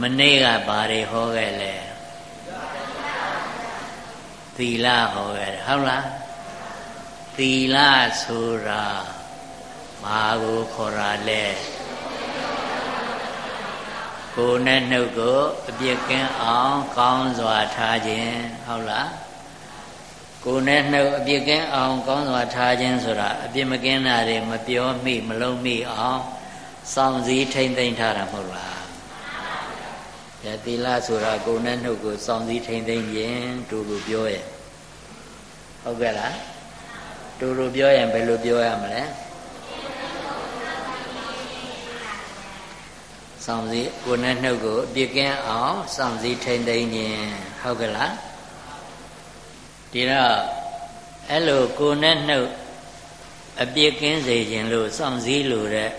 မနေ့ကဘာတွေဟောခဲ့လဲ သီလဟောခဲ့တယ်ဟုတ်လားသီလဆိုတာဘာကိုခေါ်တာလဲကိုယ်နဲ့နှုတ်ကိုအပြစ်ကင်းအောင်ကောင်းစွာထားခြင်းဟုတ်လားကိုယ်နဲ့နှုတ်အပြစ်ကင်းအောင်ကောင်းစွာထားခြင်းဆိုတာအပြစ်မကင်းတာတွေမပြောမိမလုံးမိအောင်စောင့်စည်းထိမ့်သိမ့်ထားတာမဟုတ်လား။ ဒါသီလဆိုတာကိုယ်နဲ့နှုတ်ကိုစောင့်စည်းထိမ့်သိမ့်ခြင်းတူတူပြောရဲ့ဟုတ်ကဲ့လားတူတူပြောရင်ဘယ်လိုပြောရမလဲ။စောင့်စည်းကိုယ်နဲ့နှုတ်ကိုအပြစ်ကင်းအောင်စောင့်စည်းထိမ့်သိမ့်ခြင်းဟုတ်ကဲ့လားဒီတော့အဲ့လိုကိုယ်နဲ့နှုတ်အပြစ်ကင်းစေခြင်းလို့စောင့်စည်းလို့တဲ့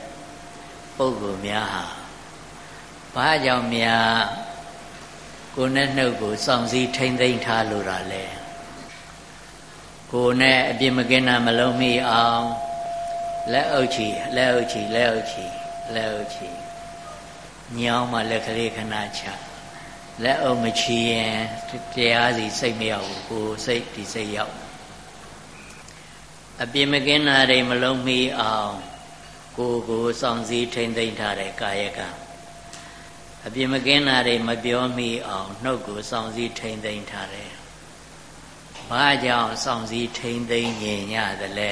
ပုဂ္ဂိုလ်များဟာ ဘာကြောင့်များကိုယ်နဲ့နှုတ်ကိုစောင့်စည်းထိမ့်သိမ့်ထားလို့တာလဲကိုယ်နဲ့အပြစ်မကင်းတာမလုံးမိအောင်လက်အုပ်ချီလက်အုပ်ချီလက်အုပ်ချီလက်အုပ်ချီညောင်းမှလက်ကလေးခဏချလက်အုပ်မချီရင်တရားစီစိတ်မရောက်ဘူးကိုစိတ်ဒီစိတ်ရောက်အပြစ်မကင်းတာတွေမလုံးမီအောင်ကိုကိုစောင့်စည်းထိမ့်သိမ့်ထားတဲ့ကာယက အပြစ်မကင်းတာတွေမပြောမိအောင်နှုတ်ကိုစောင့်စည်းထိမ့်သိမ့်ထားတယ်ဘာကြောင့်စောင့်စည်းထိမ့်သိမ့်ရင်ရသလဲ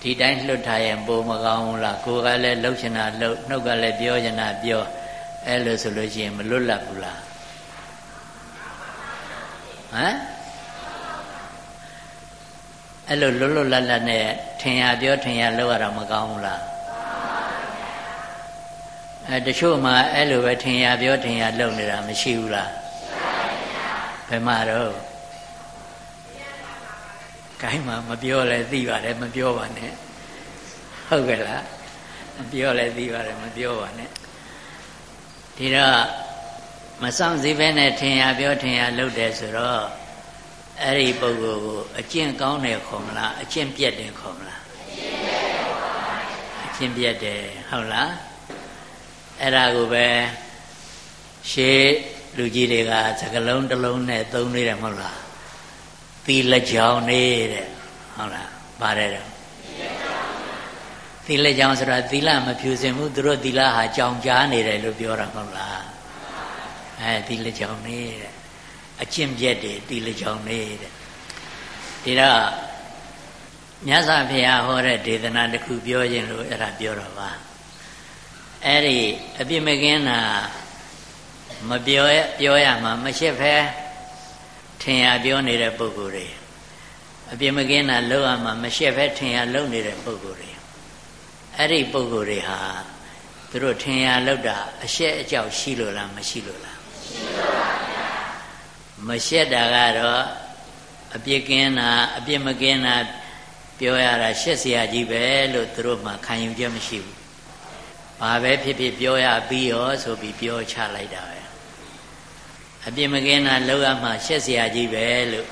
ဒီတိုင်းလွတ်ထားရင်ပိုမကောင်းဘူးလားကိုယ်ကလည်းလှုပ်ချင်တာလှုပ်နှုတ်ကလည်းပြောချင်တာပြောအဲ့လိုဆိုလို့ရှိရင်မလွတ်လပ်ဘူးလားဟမ်အဲ့လိုလွတ်လွတ်လပ်လပ်နဲ့ထင်ရပြောထင်ရလှုပ်ရတာမကောင်းဘူးလား အဲတချို့မှအဲ့လိုပဲထင်ရပြောထင်ရလှုပ်နေတာမရှိဘူးလားဘယ်မှာတော့ကိုင်းမှာမပြောလဲသိပါတယ်မပြောပါနဲ့ဟုတ်ကဲ့လားမပြောလဲသိပါတယ်မပြောပါနဲ့ဒီတော့မဆောင်စည်းပဲနဲ့ထင်ရပြောထင်ရလုပ်တယ်ဆိုတော့အဲ့ဒီပုဂ္ဂိုလ်ကိုအကျင့်ကောင်းတယ်ခေါ်မလားအကျင့်ပြတ်တယ်ခေါ်မလားအကျင့်ပြတ်တယ်ဟုတ်လား အဲ့ဒါကိုပဲရှေးလူကြီးတွေကစကလုံးတစ်လုံးနဲ့သုံးနေတယ်မဟုတ်လားသီလကြောင်နေတဲ့ဟုတ်လားပါတယ်တော့သီလကြောင်ဆိုတာသီလမဖြူစင်ဘူးသူတို့သီလဟာကြောင်ကြားနေတယ်လို့ပြောတာမဟုတ်လားအဲသီလကြောင်နေတဲ့အကျင့်ပြက်တွေသီလကြောင်နေတဲ့ဒီတော့မြတ်စွာဘုရားဟောတဲ့ဒေသနာတစ်ခုပြောခြင်းလို့အဲ့ဒါပြောတော့ပါ အဲ့ဒီအပြစ်မကင်းတာမပြောရပြောရမှာမရှစ်ဖဲထင်ရပြောနေတဲ့ပုဂ္ဂိုလ်တွေအပြစ်မကင်းတာလောက်ရမှာမရှက်ပဲထင်ရလုံနေတဲ့ပုဂ္ဂိုလ်တွေအဲ့ဒီပုဂ္ဂိုလ်တွေဟာသူတို့ထင်ရလောက်တာအရှက်အကြောက်ရှိလို့လားမရှိလို့လားရှိလို့ပါဗျာမရှက်တာကတော့အပြစ်ကင်းတာအပြစ်မကင်းတာပြောရတာရှက်เสียကြီးပဲလို့သူတို့မှခံယူချက်မရှိဘူး ဘာပဲဖြစ်ဖြစ်ပြောရပြီးရောဆိုပြီးပြောချလိုက်တာပဲအပြစ်မကင်းတာလောက်ရမှရှက်เสียကြီးပဲလို့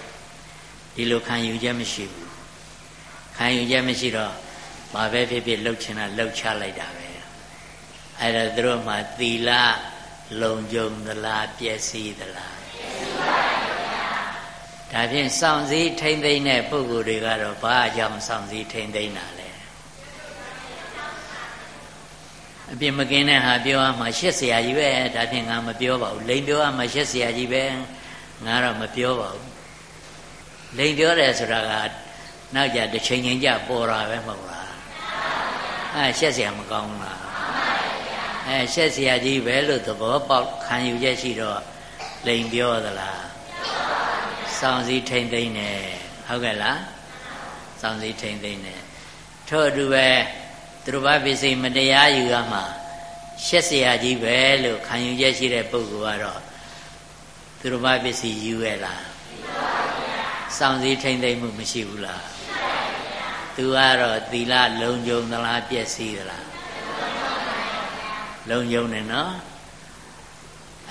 ဒီလိုခံယူချက်မရှိဘူးခံယူချက်မရှိတော့ဘာပဲဖြစ်ဖြစ်လှုပ်ချင်တာလှုပ်ချလိုက်တာပဲအဲ့ဒါသူတို့မှသီလလုံခြုံသလားပျက်စီးသလားပျက်စီးပါဗျာဒါဖြင့်စောင့်စည်းထိမ့်သိမ့်တဲ့ပုဂ္ဂိုလ်တွေကတော့ဘာအကြောင်းစောင့်စည်းထိမ့်သိမ့်တာလဲ ဲ အပြစ်မကင်းတဲ့ဟာပြောရမှာရှက်เสียကြီးပဲဒါဖြင့်ငါမပြောပါဘူးလိန်ပြောရမှာရှက်เสียကြီးပဲငါတော့မပြောပါဘူးလိန်ပြောတယ်ဆိုတာကနောက်ကြတစ်ချိန်ချင်းကြပေါ်တာပဲမဟုတ်လားအဲရှက်เสียမကောင်းလားအဲရှက်เสียကြီးပဲလို့သဘောပေါက်ခံယူချက်ရှိတော့လိန်ပြောသလားစောင့်စည်းထိမ့်သိမ့်နေဟုတ်ကဲ့လားစောင့်စည်းထိမ့်သိမ့်နေထို့အတူပဲ သူတို့ဘာပစ္စည်းမတရားယူရမှာရှက်เสียကြီးပဲလို့ခံယူချက်ရှိတဲ့ပုဂ္ဂိုလ်ကတော့သူတို့ဘာပစ္စည်းယူရလားစောင့်စည်းထိမ့်သိမ့်မှုမရှိဘူးလားသူကတော့သီလလုံခြုံသလားပြည့်စည်သလားလုံခြုံတယ်နော်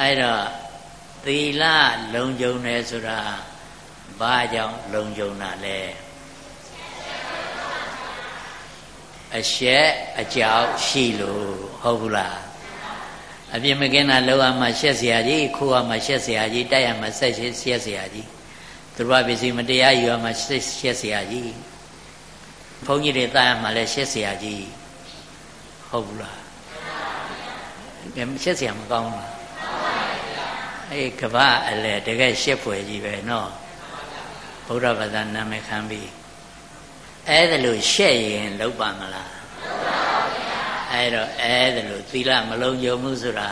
အဲ့တော့သီလလုံခြုံတယ်ဆိုတာဘာကြောင့်လုံခြုံတာလဲ အရှက်အကြောက်ရှိလို့ဟုတ်ဘူးလားအပြစ်မကင်းတာလောကမှာရှက်เสียကြီးခိုးရမှာရှက်เสียကြီးတိုက်ရမှာဆက်ရှက်ရှက်เสียကြီးသူတို့ပစ္စည်းမတရားယူရမှာရှက်ရှက်เสียကြီးဘုန်းကြီးတွေတားရမှာလည်းရှက်เสียကြီးဟုတ်ဘူးလားရှက်เสียမကောင်းဘူးအေးကဘာအလဲတကယ်ရှက်ဖွယ်ကြီးပဲနော်ဗုဒ္ဓဘာသာနာမည်ခံပြီး အဲ့ဒါလို့ရှက်ရင်လောက်ပါမလားအဲ့တော့အဲ့ဒါလို့သီလမလုံးယုံမှုဆိုတာ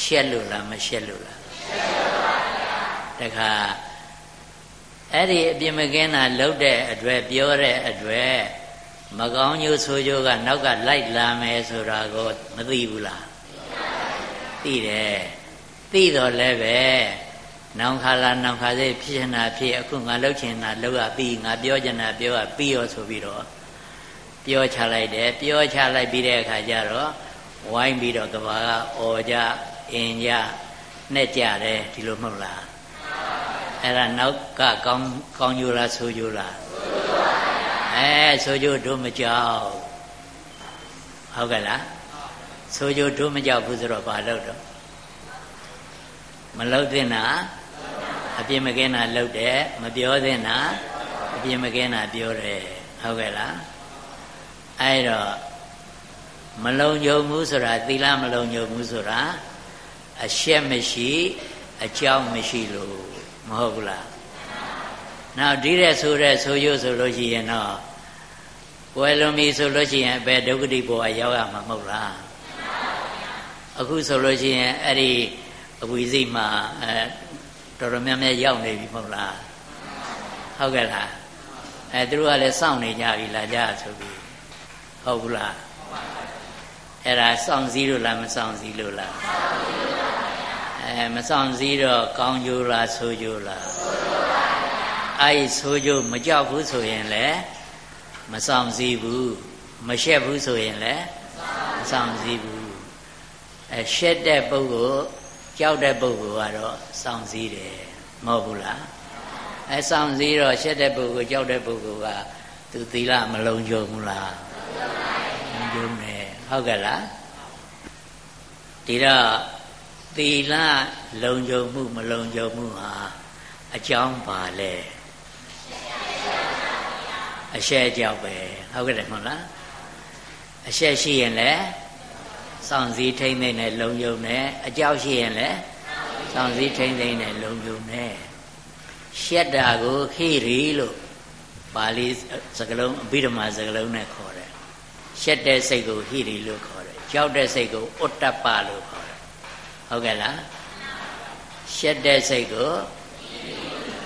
ရှက်လို့လားမရှက်လို့လားတခါအဲ့ဒီအပြစ်မကင်းတာလှုပ်တဲ့အတွေ့ပြောတဲ့အတွေ့မကောင်းညို့ဆိုကြကနောက်ကလိုက်လာမယ်ဆိုတာကိုမသိဘူးလားသိတယ်သိတော့လည်းပဲ နောင်ခါလာနောင်ခါစေဖြစ်ချင်တာဖြစ်အခုငါလှုပ်ချင်တာလှုပ်ရပြီးငါပြောချင်တာပြောရပြီးရောဆိုပြီးတော့ပြောချလိုက်တယ်ပြောချလိုက်ပြီးတဲ့အခါကျတော့ဝိုင်းပြီးတော့ကဘာကအော်ကြအင်ကြနဲ့ကြတယ်ဒီလိုမဟုတ်လားအဲ့ဒါနောက်ကကောင်းကောင်းကြလားဆိုကြလားအဲဆိုကြတို့မကြောက်ဟုတ်ကဲ့လားဆိုကြတို့မကြောက်ဘူးဆိုတော့ဘာလုပ်တော့မလှုပ်သင့်တာ အပြစ်မကင်းတာလှုပ်တယ်မပြောသင့်တာအပြစ်မကင်းတာပြောတယ်ဟုတ်ကဲ့လားအဲ့တော့မလုံခြုံမှုဆိုတာသီလမလုံခြုံမှုဆိုတာအရှက်မရှိ အကြောင်းမရှိလို့မဟုတ်ဘူးလားနောက်ဒီတဲ့ဆိုတဲ့ဆိုရဆိုလို့ရှိရင်တော့ပွဲလုံးပြီဆိုလို့ရှိရင်ဘယ်ဒုက္ခတိဘဝရောက်ရမှာမဟုတ်လားအခုဆိုလို့ရှိရင်အဲ့ဒီအဝီစိတ်မှာအဲ တော်တော်များများရောက်နေပြီမဟုတ်လားဟုတ်ကဲ့လားအဲသူတို့ကလည်းစောင့်နေကြပြီလာကြဆိုပြီးဟုတ်ဘူးလားအဲ့ဒါစောင့်စည်းလို့လားမစောင့်စည်းလို့လားအဲမစောင့်စည်းတော့ကောင်းကြိုးလားဆိုးကြိုးလားအဲ့ဆိုးကြိုးမကြောက်ဘူးဆိုရင်လည်းမဆောင်စည်းဘူးမရှက်ဘူးဆိုရင်လည်းမဆောင်စည်းဘူးအဲရှက်တဲ့ပုဂ္ဂိုလ် ကြောက်တဲ့ပုဂ္ဂိုလ်ကတော့စောင့်စည်းတယ်မဟုတ်ဘူးလားအဲစောင့်စည်းတော့ရှက်တဲ့ပုဂ္ဂိုလ်ကြောက်တဲ့ပုဂ္ဂိုလ်ကသူသီလမလုံးကြုံဘူးလားလုံးကြုံတယ်ဟုတ်ကဲ့လားဒီတော့သီလလုံခြုံမှုမလုံခြုံမှုဟာအကြောင်းပါလဲအရှက်ကြောက်ပဲဟုတ်ကဲ့တယ်မဟုတ်လားအရှက်ရှိရင်လည်း စောင့်စည်းထိမ့်သိမ့်နဲ့လုံယုံနဲ့အကြောက်ရှိရင်လည်းစောင့်စည်းထိမ့်သိမ့်နဲ့လုံယုံနဲ့ရှက်တာကိုခိရီလို့ပါဠိစကားလုံးအဘိဓမ္မာစကားလုံးနဲ့ခေါ်တယ်ရှက်တဲ့စိတ်ကိုဟိရီလို့ခေါ်တယ်ကြောက်တဲ့စိတ်ကိုဥတ္တပလို့ခေါ်တယ်ဟုတ်ကဲ့လားရှက်တဲ့စိတ်ကို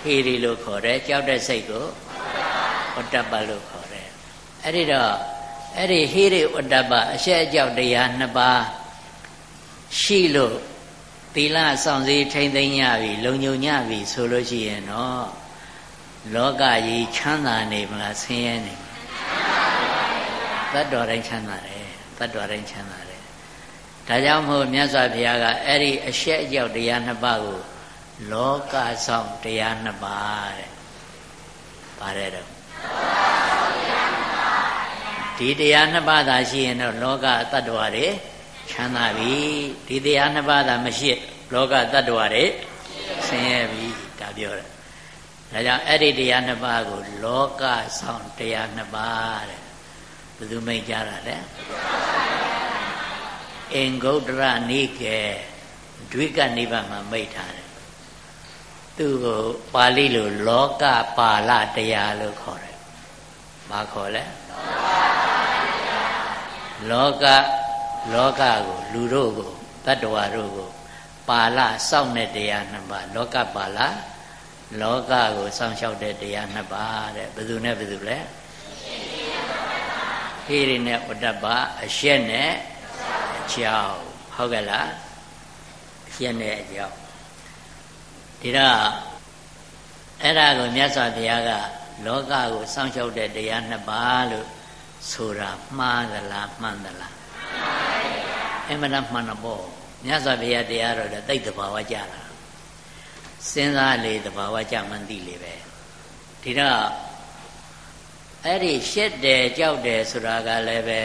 ဟိရီလို့ခေါ်တယ်ကြောက်တဲ့စိတ်ကိုဥတ္တပလို့ခေါ်တယ်အဲ့ဒီတော့ အဲ့ဒီဟိရိဥတ္တပအရှက်အကြောက်တရားနှစ်ပါးရှိလို့သီလဆောင်စည်းထိမ့်သိမ်းရပြီလုံညုံညပြီဆိုလို့ရှိရင်တော့လောကကြီးချမ်းသာနေမလားဆင်းရဲနေမလားတတ်တော်တိုင်းချမ်းသာတယ်တတ်တော်တိုင်းချမ်းသာတယ်ဒါကြောင့်မို့မြတ်စွာဘုရားကအဲ့ဒီအရှက်အကြောက်တရားနှစ်ပါးကိုလောကဆောင်တရားနှစ်ပါးတဲ့ပါတယ်တော့ ဒီတရားနှစ်ပါးသာရှိရင်တော့လောကတ attva တွေချမ်းသာပြီဒီတရားနှစ်ပါးသာမရှိလောကတ attva တွေဆင်းရဲပြီဒါပြောတယ်ဒါကြောင့်အဲ့ဒီတရားနှစ်ပါးကို လောကဆောင်တရားနှစ်ပါးတဲ့ဘယ်သူမိတ်ကြတာလဲအင်္ဂုတ္တရနိကေဒွိကနိဗ္ဗာန်မှာမိတ်ထားတယ်သူ့ကိုပါဠိလိုလောကပါဠတရားလို့ခေါ်တယ်။ဘာခေါ်လဲလောက လောကကိုလူတို့ကိုတတ္တဝါတို့ကိုပါဠစောင့်တဲ့တရားနှစ်ပါးလောကပါဠလောကကိုစောင့်ရှောက်တဲ့တရားနှစ်ပါးတဲ့ဘယ်သူနဲ့ဘယ်သူလဲဟိရိနဲ့ဥဒ္ဒပအရှက်နဲ့အကြောင်းဟုတ်ကဲ့လားအရှက်နဲ့အကြောင်းဒီတော့အဲ့ဒါကိုမြတ်စွာဘုရားကလောကကိုစောင့်ရှောက်တဲ့တရားနှစ်ပါးလို့ ဆိုတာမှားသလားမှန်သလားအမှန်တမှန်တော့ပေါ့မြတ်စွာဘုရားတရားတော်တဲ့သိတဲ့ဘာဝကြတာစဉ်းစားလေသဘာဝကြမှန်းသိလေပဲဒီတော့အဲ့ဒီရှက်တယ်ကြောက်တယ်ဆိုတာကလည်းပဲ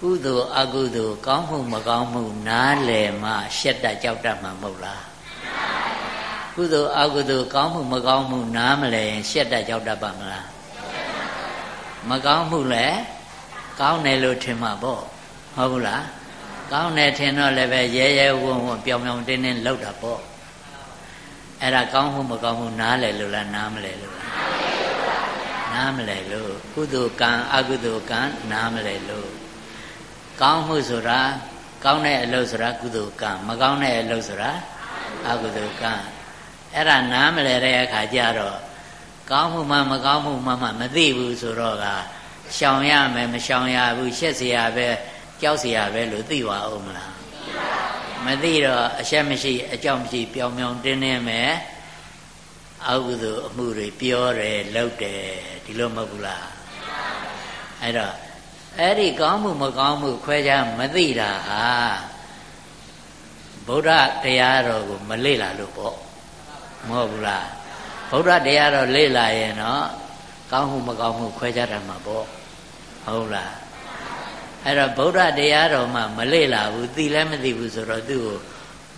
ကုသိုလ်အကုသိုလ်ကောင်းမှုမကောင်းမှုနားလည်မှရှက်တတ်ကြောက်တတ်မှာမဟုတ်လားကုသိုလ်အကုသိုလ်ကောင်းမှုမကောင်းမှုနားမလဲရင်ရှက်တတ်ကြောက်တတ်ပါမလား မကောင်းမှုလည်းကောင်းတယ်လို့ထင်မှာပေါ့ဟုတ်ဘူးလားကောင်းတယ်ထင်တော့လည်းပဲရဲရဲဝံ့ဝံ့ပြောင်ပြောင်တင်းတင်းလောက်တာပေါ့အဲ့ဒါကောင်းမှုမကောင်းမှုနားလဲလို့လားနားမလဲလို့လားနားမလဲလို့ကုသိုလ်ကံအကုသိုလ်ကံနားမလဲလို့ကောင်းမှုဆိုတာကောင်းတဲ့အလုပ်ဆိုတာကုသိုလ်ကံမကောင်းတဲ့အလုပ်ဆိုတာအကုသိုလ်ကံအဲ့ဒါနားမလဲတဲ့အခါကျတော့ ကောင်းမှုမှမကောင်းမှုမှမမသိဘူးဆိုတော့ကရှောင်ရမယ်မရှောင်ရဘူးရှက်เสียပဲကြောက်เสียပဲလို့သိပါဦးမလားမသိတော့အရှက်မရှိအကြောက်မရှိပြောင်ပြောင်တင်းတင်းပဲအကုသိုလ်အမှုတွေပြောတယ်လုပ်တယ်ဒီလိုမဟုတ်ဘူးလားအဲ့တော့အဲ့ဒီကောင်းမှုမကောင်းမှုခွဲခြားမသိတာဟာဗုဒ္ဓတရားတော်ကိုမလေ့လာလို့ပေါ့မဟုတ်ဘူးလား ဗုဒ္ဓတရားတော်လေ့လာရင်တော့ကောင်းမှုမကောင်းမှုခွဲခြားတာမှာပေါ့ဟုတ်လားအဲ့တော့ဗုဒ္ဓတရားတော်မှမလေ့လာဘူးသိလည်းမသိဘူးဆိုတော့သူ့ကို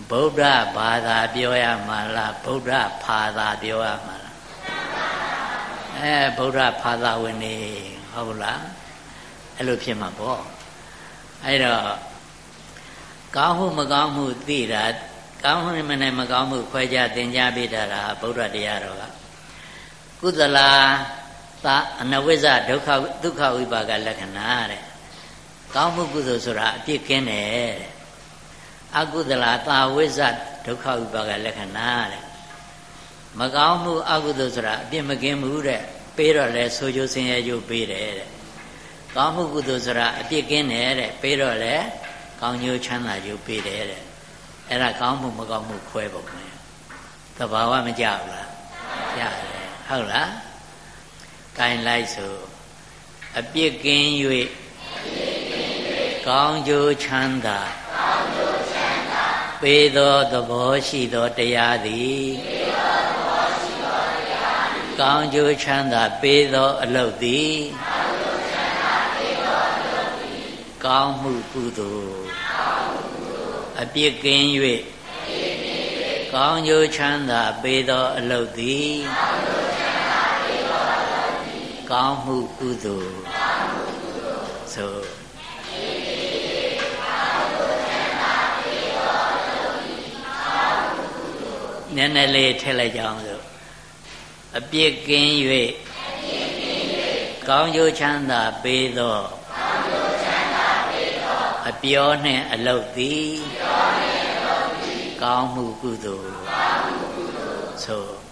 ဗုဒ္ဓဘာသာပြောရမှာလားဗုဒ္ဓဖာသာပြောရမှာလားအဲဗုဒ္ဓဖာသာဝင်နေဟုတ်လားအဲ့လိုဖြစ်မှာပေါ့အဲ့တော့ကောင်းမှုမကောင်းမှုသိတာ ကောင်းမှုမနဲ့မကောင်းမှုခွဲခြားသင်ကြားပေးတာကဗုဒ္ဓတရားတော်ကကုသလာသာအနဝိဇ္ဇဒုက္ခဒုက္ခဝိပါကလက္ခဏာတဲ့ကောင်းမှုကုသိုလ်ဆိုတာအပြစ်ကင်းတယ်တဲ့အကုသလာသာဝိဇ္ဇဒုက္ခဝိပါကလက္ခဏာတဲ့မကောင်းမှုအကုသိုလ်ဆိုတာအပြစ်မကင်းမှုတဲ့ပေးတော့လဲဆိုကြဆင်းရဲကြိုးပေးတယ်တဲ့ကောင်းမှုကုသိုလ်ဆိုတာအပြစ်ကင်းတယ်တဲ့ပေးတော့လဲကောင်းကျိုးချမ်းသာကျိုးပေးတယ်တဲ့ အဲ့ဒါကောင်းမှုမကောင်းမှုခွဲပုံပဲသဘာဝမကြဘူးလားရတယ်ဟုတ်လားကိုင်းလိုက်ဆိုအပြစ်ကင်း၍ကောင်းကျိုးချမ်းသာပေးသောသဘောရှိသောတရားသည်ကောင်းကျိုးချမ်းသာပေးသောအလုပ်သည်ကောင်းမှုကုသိုလ် အပြစ်ကင်း၍ကောင်းကျိုးချမ်းသာပေးသောအလုပ်သည်ကောင်းမှုကုသိုလ်ဆိုနည်းနည်းလေးထည့်လိုက်ကြအောင်ဆိုအပြစ်ကင်း၍ကောင်းကျိုးချမ်းသာပေးသော အပြောနှင့်အလုတ်သည်ကောင်းမှုကုသိုလ်ဆို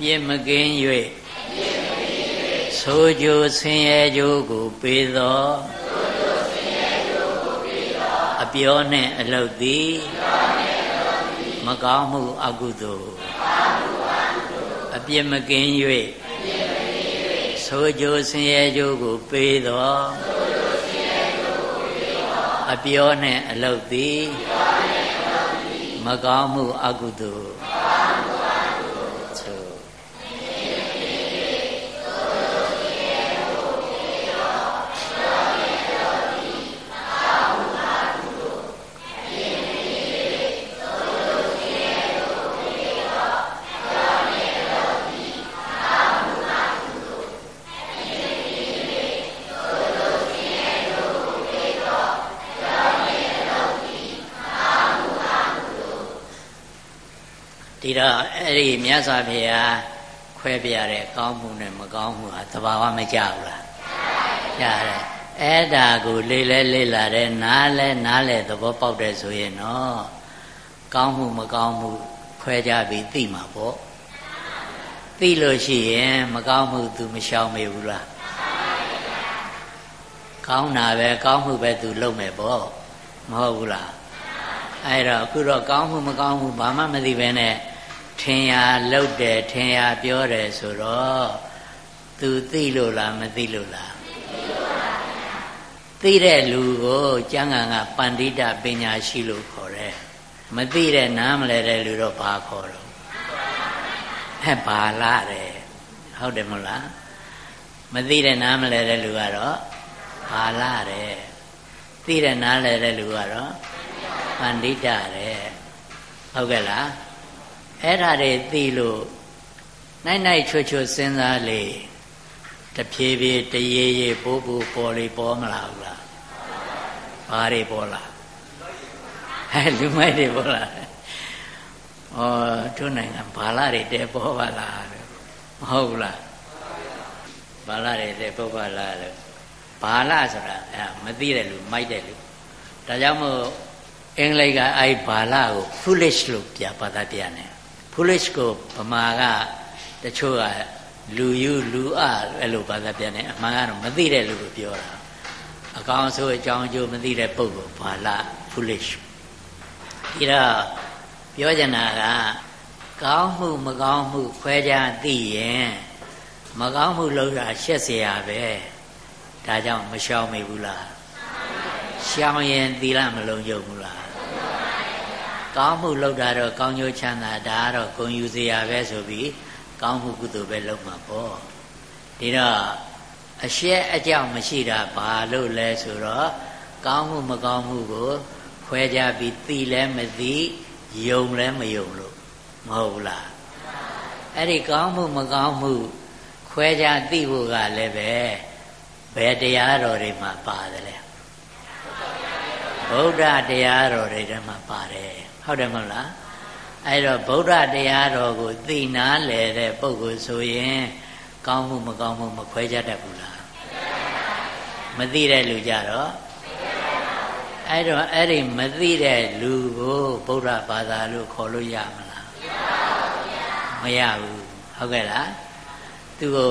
ပြစ်မကင်း၍ဆိုကြိုဆင်းရဲကြိုးကိုပေးသောအပြောနှင့်အလုတ်သည်မကောင်းမှုအကုသိုလ်အပြစ်မကင်း၍ဆိုကြိုဆင်းရဲကြိုးကိုပေးသောအပြောနှင့်အလုတ်သည်မကောင်းမှုအကုသို တော့အဲ့ဒီမြတ်စွာဘုရားခွဲပြတဲ့ကောင်းမှုနဲ့မကောင်းမှုဟာသဘာဝမကြဘူးလားကြားတယ်အဲ့ဒါကိုလေးလဲလေးလာတယ်နားလဲနားလဲသဘောပေါက်တယ်ဆိုရင်တော့ကောင်းမှုမကောင်းမှုခွဲကြပြီးသိမှာပေါ့သိလို့ရှိရင်မကောင်းမှု तू မရှောင်မေဘူးလားကောင်းတာပဲကောင်းမှုပဲ तू လုပ်မယ်ပေါ့မဟုတ်ဘူးလားအဲ့တော့အခုတော့ကောင်းမှုမကောင်းမှုဘာမှမသိပဲနဲ့ ထင်ရလှုပ်တယ်ထင်ရပြောတယ်ဆိုတော့သူသိလို့လားမသိလို့လားသိတဲ့လူကိုကျမ်းဂန်ကပန္တိတပညာရှိလို့ခေါ်တယ်မသိတဲ့နားမလဲတဲ့လူတော့ဘာခေါ်တော့ဟဲ့ဘာလားတဲ့ဟုတ်တယ်မဟုတ်လားမသိတဲ့နားမလဲတဲ့လူကတော့ဘာလားတဲ့သိတဲ့နားလဲတဲ့လူကတော့ပန္တိတတဲ့ဟုတ်ကဲ့လား အဲ့ဒါတွေသိလို့နိုင်နိုင်ချွတ်ချွတ်စဉ်းစားလေတဖြည်းဖြည်းတရေရေပိုးပိုးပေါ်လေပေါ်မလာဘူးလားဘာတွေပေါ်လာဟဲ့လူမိုက်တွေပေါ်လာဩတို့နိုင်ငံဘာလာတွေတဲပေါ်ပါလားမဟုတ်လားဘာလာတွေတဲပေါ်ပါလားလို့ဘာလာဆိုတာအဲမသိတဲ့လူမိုက်တဲ့လူဒါကြောင့်မို့အင်္ဂလိပ်ကအဲ့ဘာလာကို foolish လို့ပြပါတာပြန်တယ် foolish ကိုဗမာကတချို့ကလူယူလူအအဲ့လိုဘာသာပြန်တယ်အမှန်ကတော့မသိတဲ့လူကိုပြောတာအကောင်ဆိုအကြောင်းအကျိုးမသိတဲ့ပုဂ္ဂိုလ်ဘာလာ foolish ဒီတော့ပြောချင်တာကကောင်းမှုမကောင်းမှုခွဲခြားသိရင်မကောင်းမှုလုပ်တာရှက်เสียရပဲဒါကြောင့်မရှောင်မိဘူးလားရှောင်ရင်သီလမလုံးယုံဘူးလား ကောင်းမှုလုပ်တာတော့ကောင်းကျိုးချမ်းသာဒါကတော့ဂုဏ်ယူစရာပဲဆိုပြီးကောင်းမှုကုသိုလ်ပဲလုပ်မှာပေါ့ဒီတော့အရှက်အကြောက်မရှိတာဘာလို့လဲဆိုတော့ကောင်းမှုမကောင်းမှုကိုခွဲခြားပြီးသိလဲမသိယုံလဲမယုံလို့မဟုတ်လားအဲ့ဒီကောင်းမှုမကောင်းမှုခွဲခြားသိဖို့ကလည်းပဲဘယ်တရားတော်တွေမှာပါတယ်လဲဗုဒ္ဓတရားတော်တွေထဲမှာပါတယ် ဟုတ်တယ်မဟုတ်လားအဲ့တော့ဗုဒ္ဓတရားတော်ကိုသိနာလေတဲ့ပုဂ္ဂိုလ်ဆိုရင်ကောင်းမှုမကောင်းမှုမခွဲခြားတတ်ဘူးလားမသိတဲ့လူကြတော့အဲ့တော့အဲ့ဒီမသိတဲ့လူကိုဗုဒ္ဓဘာသာလို့ခေါ်လို့ရမလားမရဘူးဟုတ်ကဲ့လားသူကို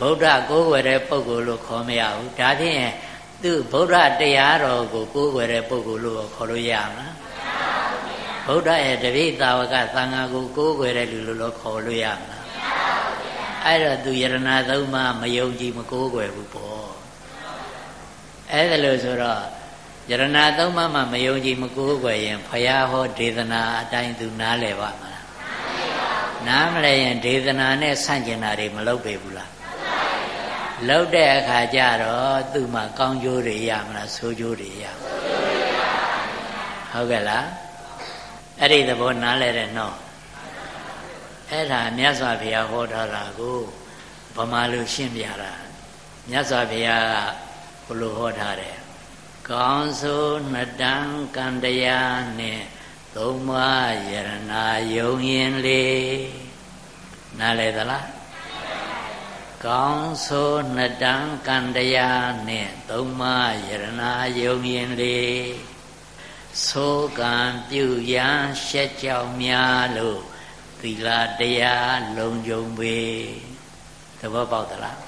ဗုဒ္ဓကိုးကွယ်တဲ့ပုဂ္ဂိုလ်လို့ခေါ်မရဘူးဒါဖြင့်သူဗုဒ္ဓတရားတော်ကိုကိုးကွယ်တဲ့ပုဂ္ဂိုလ်လို့ခေါ်လို့ရမလား ဗုဒ္ဓရဲ့တပိသာဝကသံဃာကိုကိုးကွယ်တဲ့လူလို့ခေါ်လို့ရမလားအဲ့တော့သူယရဏသုံးပါးမယုံကြည်မကိုးကွယ်ဘူးပေါ့အဲ့ဒါလို့ဆိုတော့ယရဏသုံးပါးမှမယုံကြည်မကိုးကွယ်ရင်ဖရာဟောဒေသနာအတိုင်းသူနားလည်ပါမလားနားမလဲရင်ဒေသနာနဲ့ဆန့်ကျင်တာတွေမလုပ်ပေဘူးလားလုပ်တဲ့အခါကျတော့သူ့မှာကောင်းကျိုးတွေရမလားဆိုးကျိုးတွေရဟုတ်ကဲ့လား အဲ့ဒီသဘောနားလဲတဲ့နော်အဲ့ဒါမြတ်စွာဘုရားဟောထားတာကိုဗမာလူရှင်းပြတာမြတ်စွာဘုရားကဘုလိုဟောထားတယ်ကောင်းဆိုနှစ်တန်းကံတရားနဲ့သုံးပါးယရနာယုံရင်လေနားလဲသလားကောင်းဆိုနှစ်တန်းကံတရားနဲ့သုံးပါးယရနာယုံရင်လေ ဆိုကံပြုရန်ရှက်ကြောင်များလို့သီလတရားလုံခြုံပေသဘောပေါက်သလား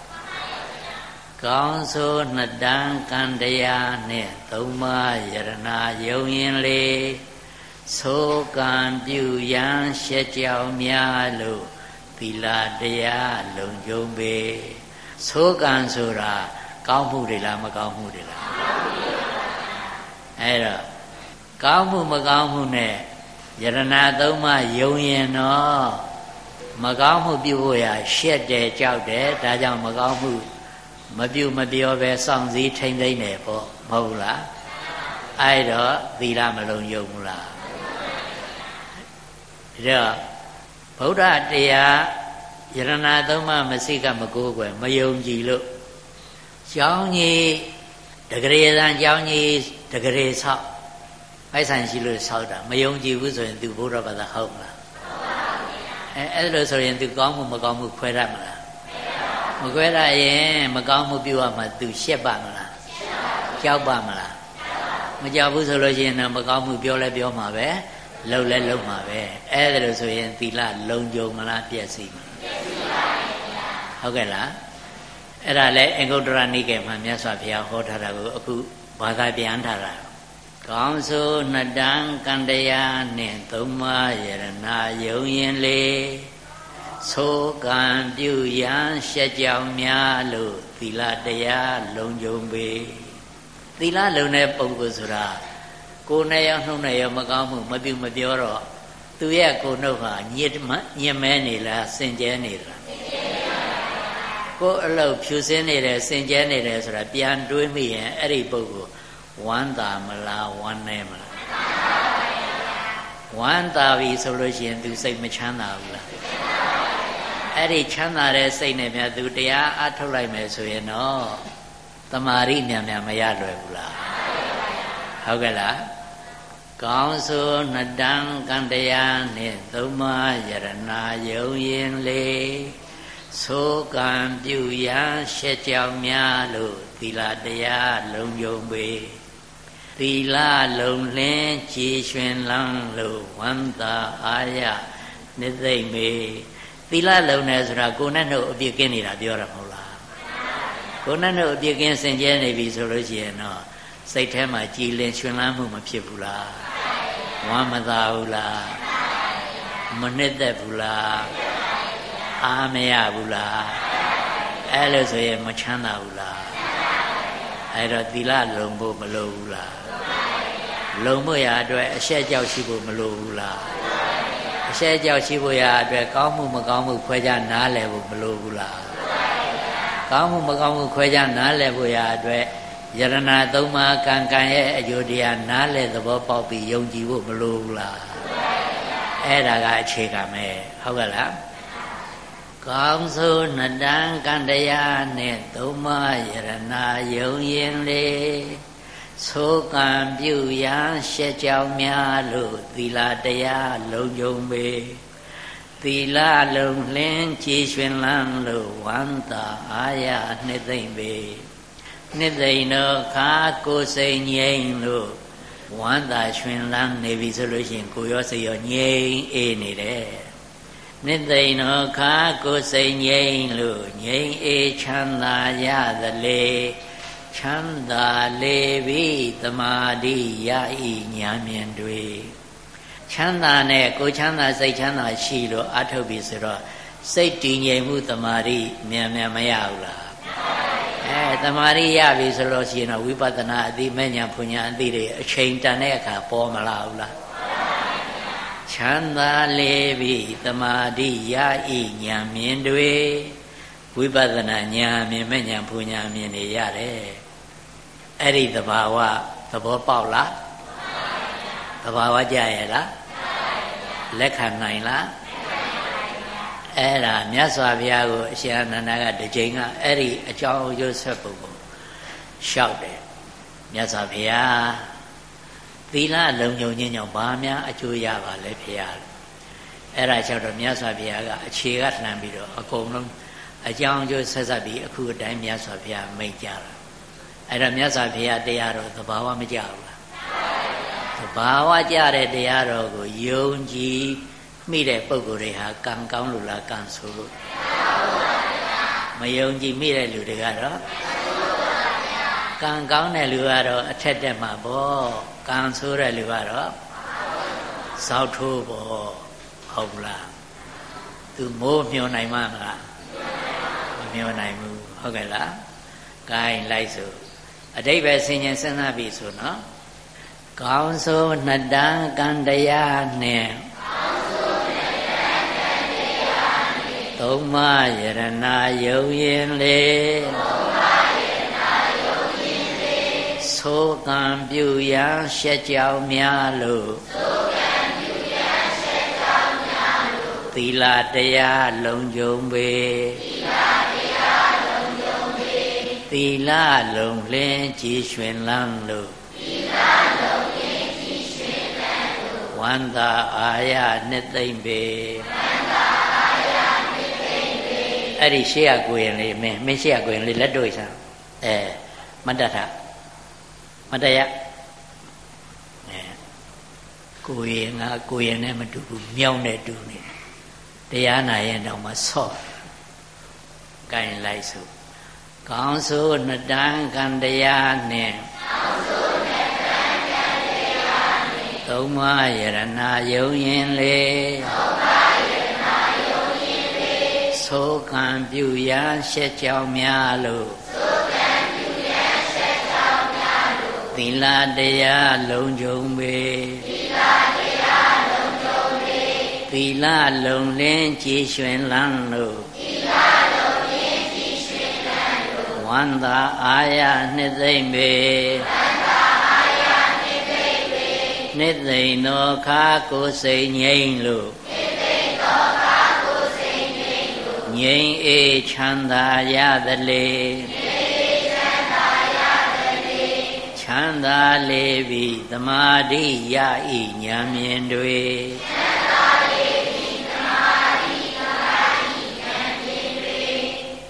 ကောင်းဆိုနှစ်တန်းကံတရားနဲ့သုံးပါးယရနာယုံရင်လေဆိုကံပြုရန်ရှက်ကြောင်များလို့သီလတရားလုံခြုံပေဆိုကံဆိုတာကောင်းမှုတွေလားမကောင်းမှုတွေလားအဲ့တော့ ကောင်းမှုမကောင်းမှုနဲ့ယရဏသုံးပါးယုံရင်တော့မကောင်းမှုပြုဖို့ရရှက်တယ်ကြောက်တယ်ဒါကြောင့်မကောင်းမှုမပြုမပြောပဲစောင့်စည်းထိမ့်သိမ့်တယ်ပေါ့မဟုတ်လားအဲ့တော့သီလမလုံးယုံဘူးလားဒါဗုဒ္ဓတရားယရဏသုံးပါးမစိကမကိုးကွယ်မယုံကြည်လို့ကျောင်းကြီးတကရေသံကျောင်းကြီးတကရေဆောက် ပိုက်ဆံရှိလို့ဆောက်တာမယုံကြည်ဘူးဆိုရင် तू ဘုရားဘာသာဟုတ်မလားအဲအဲ့လိုဆိုရင် तू ကောင်းမှုမကောင်းမှုခွဲရမလားမခွဲရရင်မကောင်းမှုပြုရမှာ तू ရှက်ပါမလားကြောက်ပါမလားမကြောက်ဘူးဆိုလို့ရှိရင်တော့မကောင်းမှုပြောလဲပြောမှာပဲလှုပ်လဲလှုပ်မှာပဲအဲ့ဒါလို့ဆိုရင်သီလလုံခြုံမလားပြည့်စုံမလားပြည့်စုံပါဘူးဟုတ်ကဲ့လားအဲ့ဒါလဲအင်္ဂုတ္တရနိကေမှာမြတ်စွာဘုရားဟောထားတာကိုအခုဘာသာပြန်ထားတာ ကောင်းဆိုနှစ်တန်းကံတရားနှင့်သုံးပါးယရနာယုံရင်လေဆိုကံပြုရန်ရှက်ကြောင်များလို့သီလတရားလုံခြုံပေသီလလုံတဲ့ပုဂ္ဂိုလ်ဆိုတာကိုယ်နဲ့ရောနှုတ်နဲ့ရောမကောင်းမှုမပြုမပြောတော့သူရဲ့ကိုယ်နှုတ်ဟာညစ်ညစ်မဲနေလားစင်ကြဲနေလားကိုယ်အလုပ်ဖြူစင်းနေတယ်စင်ကြဲနေတယ်ဆိုတာပြန်တွေးမိရင်အဲ့ဒီပုဂ္ဂိုလ် ဝမ်းသာမလားဝမ်းနေမလားဝမ်းသာပြီဆိုလို့ရှိရင် तू စိတ်မချမ်းသာဘူးလားအဲ့ဒီချမ်းသာတဲ့စိတ်နဲ့များ तू တရားအထုတ်လိုက်မယ်ဆိုရင်တော့တမာရိမြန်မြန်မရလွယ်ဘူးလားဟုတ်ကဲ့လားကောင်းဆိုနှစ်တန်းကံတရားနှင့်သုံးပါးယရနာယုံရင်လေဆိုကံပြုရန်ရှက်ကြောင်များလို့သီလတရားလုံယုံပေ သီလလုံလင်းကြည်ရွှင်လန်းလို့ဝန္တာအာရနိသိမ့်မေသီလလုံတယ်ဆိုတာကိုယ်နဲ့နှုတ်အပြစ်ကင်းနေတာပြောတာမဟုတ်လားကိုယ်နဲ့နှုတ်အပြစ်ကင်းစင်ကြဲနေပြီဆိုလို့ရှိရင်တော့စိတ်ထဲမှာကြည်လင်ရွှင်လန်းမှုမဖြစ်ဘူးလားဝမ်းမသာဘူးလားမနှစ်သက်ဘူးလားအာမရဘူးလားအဲ့လိုဆိုရင်မချမ်းသာဘူးလားအဲ့တော့သီလလုံဖို့မလိုဘူးလား လုံဖို့ရအတွက်အရှက်ကြောက်ရှိဖို့မလိုဘူးလားအရှက်ကြောက်ရှိဖို့ရအတွက်ကောင်းမှုမကောင်းမှုခွဲခြားနားလည်ဖို့မလိုဘူးလားကောင်းမှုမကောင်းမှုခွဲခြားနားလည်ဖို့ရအတွက်ယရဏသုံးပါးကံကံရဲ့အကျိုးတရားနားလည်သဘောပေါက်ပြီးယုံကြည်ဖို့မလိုဘူးလားအဲ့ဒါကအခြေခံပဲဟုတ်ကဲ့လားကောင်းဆိုနှစ်တန်းကံတရားနဲ့သုံးပါးယရဏယုံရင်လေ ဆိုကံပြုရာရှက်ကြောင်များလို့သီလတရားလုံခြုံပေသီလလုံလင်းကြည်ရွှင်လန်းလို့ဝန္တာအာရနှစ်သိမ့်ပေနှစ်သိမ့်တော့ခါကိုစိတ်ငြိမ်လို့ဝမ်းသာရွှင်လန်းနေပြီဆိုလို့ရှိရင်ကိုရောစိတ်ရောငြိမ်အေးနေတယ်နှစ်သိမ့်တော့ခါကိုစိတ်ငြိမ်လို့ငြိမ်အေးချမ်းသာရသလေ ချမ်းသာလေပြီတမာတိရဤညာမြင်တွေချမ်းသာနဲ့ကိုချမ်းသာစိတ်ချမ်းသာရှိလို့အထုတ်ပြီဆိုတော့စိတ်တည်ငြိမ်မှုတမာတိမြန်မြန်မရဘူးလားအဲတမာရိရပြီဆိုလို့ရှိရင်တော့ဝိပဿနာအသိမဉ္ဇဉ်ဖွညာအသိတွေအချိန်တန်တဲ့အခါပေါ်မလာဘူးလားချမ်းသာလေပြီတမာတိရဤဉာဏ်မြင်တွေဝိပဿနာဉာဏ်မြင်မဉ္ဇဉ်ဖွညာမြင်နေရတယ် အဲ့ဒီသဘာဝသဘောပေါက်လားသဘာဝကြရဲ့လားလက်ခံနိုင်လားအဲ့ဒါမြတ်စွာဘုရားကိုအရှင်အနန္ဒကတစ်ချိန်ကအဲ့ဒီအကြောင်းအကျိုးဆက်ပုံကိုရှောက်တယ်မြတ်စွာဘုရားသီလလုံခြုံခြင်းကြောင့်ဘာများအကျိုးရပါလဲဖေရအဲ့ဒါကြောင့်တော့မြတ်စွာဘုရားကအခြေကလှမ်းပြီးတော့အကုန်လုံးအကြောင်းအကျိုးဆက်ဆက်ပြီးအခုအတိုင်းမြတ်စွာဘုရားမိတ်ကြတာ အဲ့တော့မြတ်စွာဘုရားတရားတော်သဘာဝမကြဘူးလားသဘာဝကြတဲ့တရားတော်ကိုယုံကြည်မိတဲ့ပုံကိုယ်တွေဟာကံကောင်းလို့လားကံဆိုလို့မယုံကြည်မိတဲ့လူတွေကတော့ကံကောင်းတဲ့လူကတော့အထက်တက်မှာပေါ့ကံဆိုးတဲ့လူကတော့ဇောက်ထိုးပေါ့ဟုတ်လားသူမိုးမျောနိုင်မှာမလားမမျောနိုင်ဘူးဟုတ်ကဲ့လား gain လိုက်ဆို အတိတ်ပဲဆင်ញင်စဉ်းစားပြီဆိုနော်ကောင်းဆိုးနှစ်တန်းကံတရားနဲ့သုံးပါးယရနာယုံရင်လေသုံးပါးယရနာယုံရင်လေသိုးကံပြုရာရှက်ကြောင်များလို့သိုးကံပြုရာရှက်ကြောင်များလို့သီလတရားလုံခြုံပေသီလတရားလုံခြုံပေ သီလလုံလင်းကြည်ရွှင်လန်းလို့သီလလုံလင်းကြည်ရွှင်လန်းလို့ဝန္တာအာရနှစ်သိမ့်ပေဝန္အဲ့ဒီရှေ့ကကိုရင်လေးမင်းမင်းရှေ့ကကိုရင်လေးလက်တို့စမ်းအဲမတ္တထမတ္တယအဲကိုရင်ငါကိုရင်နဲ့မတူဘူးမြောင်းနဲ့တူနေတရားနာရင်တော့မဆော့ကင်လိုက်စို့ ကောင်းဆိုနှစ်တန်းကံတရားနဲ့ကောင်းဆိုနှစ်တန်းကံတရသုံးပါးယရနာယုံရင်လေသုံးပါးယရနာယုံရင်လေသိုးကံပြုရန်ရှက်ကြောင်းများလို့သိုးကံပြုရန်ရှက်ကြောင်းများလို့သီလတရားလုံးကြုံပေသီလတရားလုံးကြုံပေသီလလုံးလင်းကြည်ရွှင်လန်းလို့သီလလုံး လို့ဝန္တာအာရနှစ်သိမ့်ပေဝန္နှစ်သိမ့်သောခါကိုစိတ်ငြိမ့်လို့နှစ်သိမ့်သောခါကိုစိတ်ငြိမ့်လို့ငြိမ့်အေးချမ်းသာရသလေငြိမ့်အေးချမ်းသာရသလေချမ်းသာလေပြီသမာဓိရဤဉာဏ်မြင်တွေချမ်း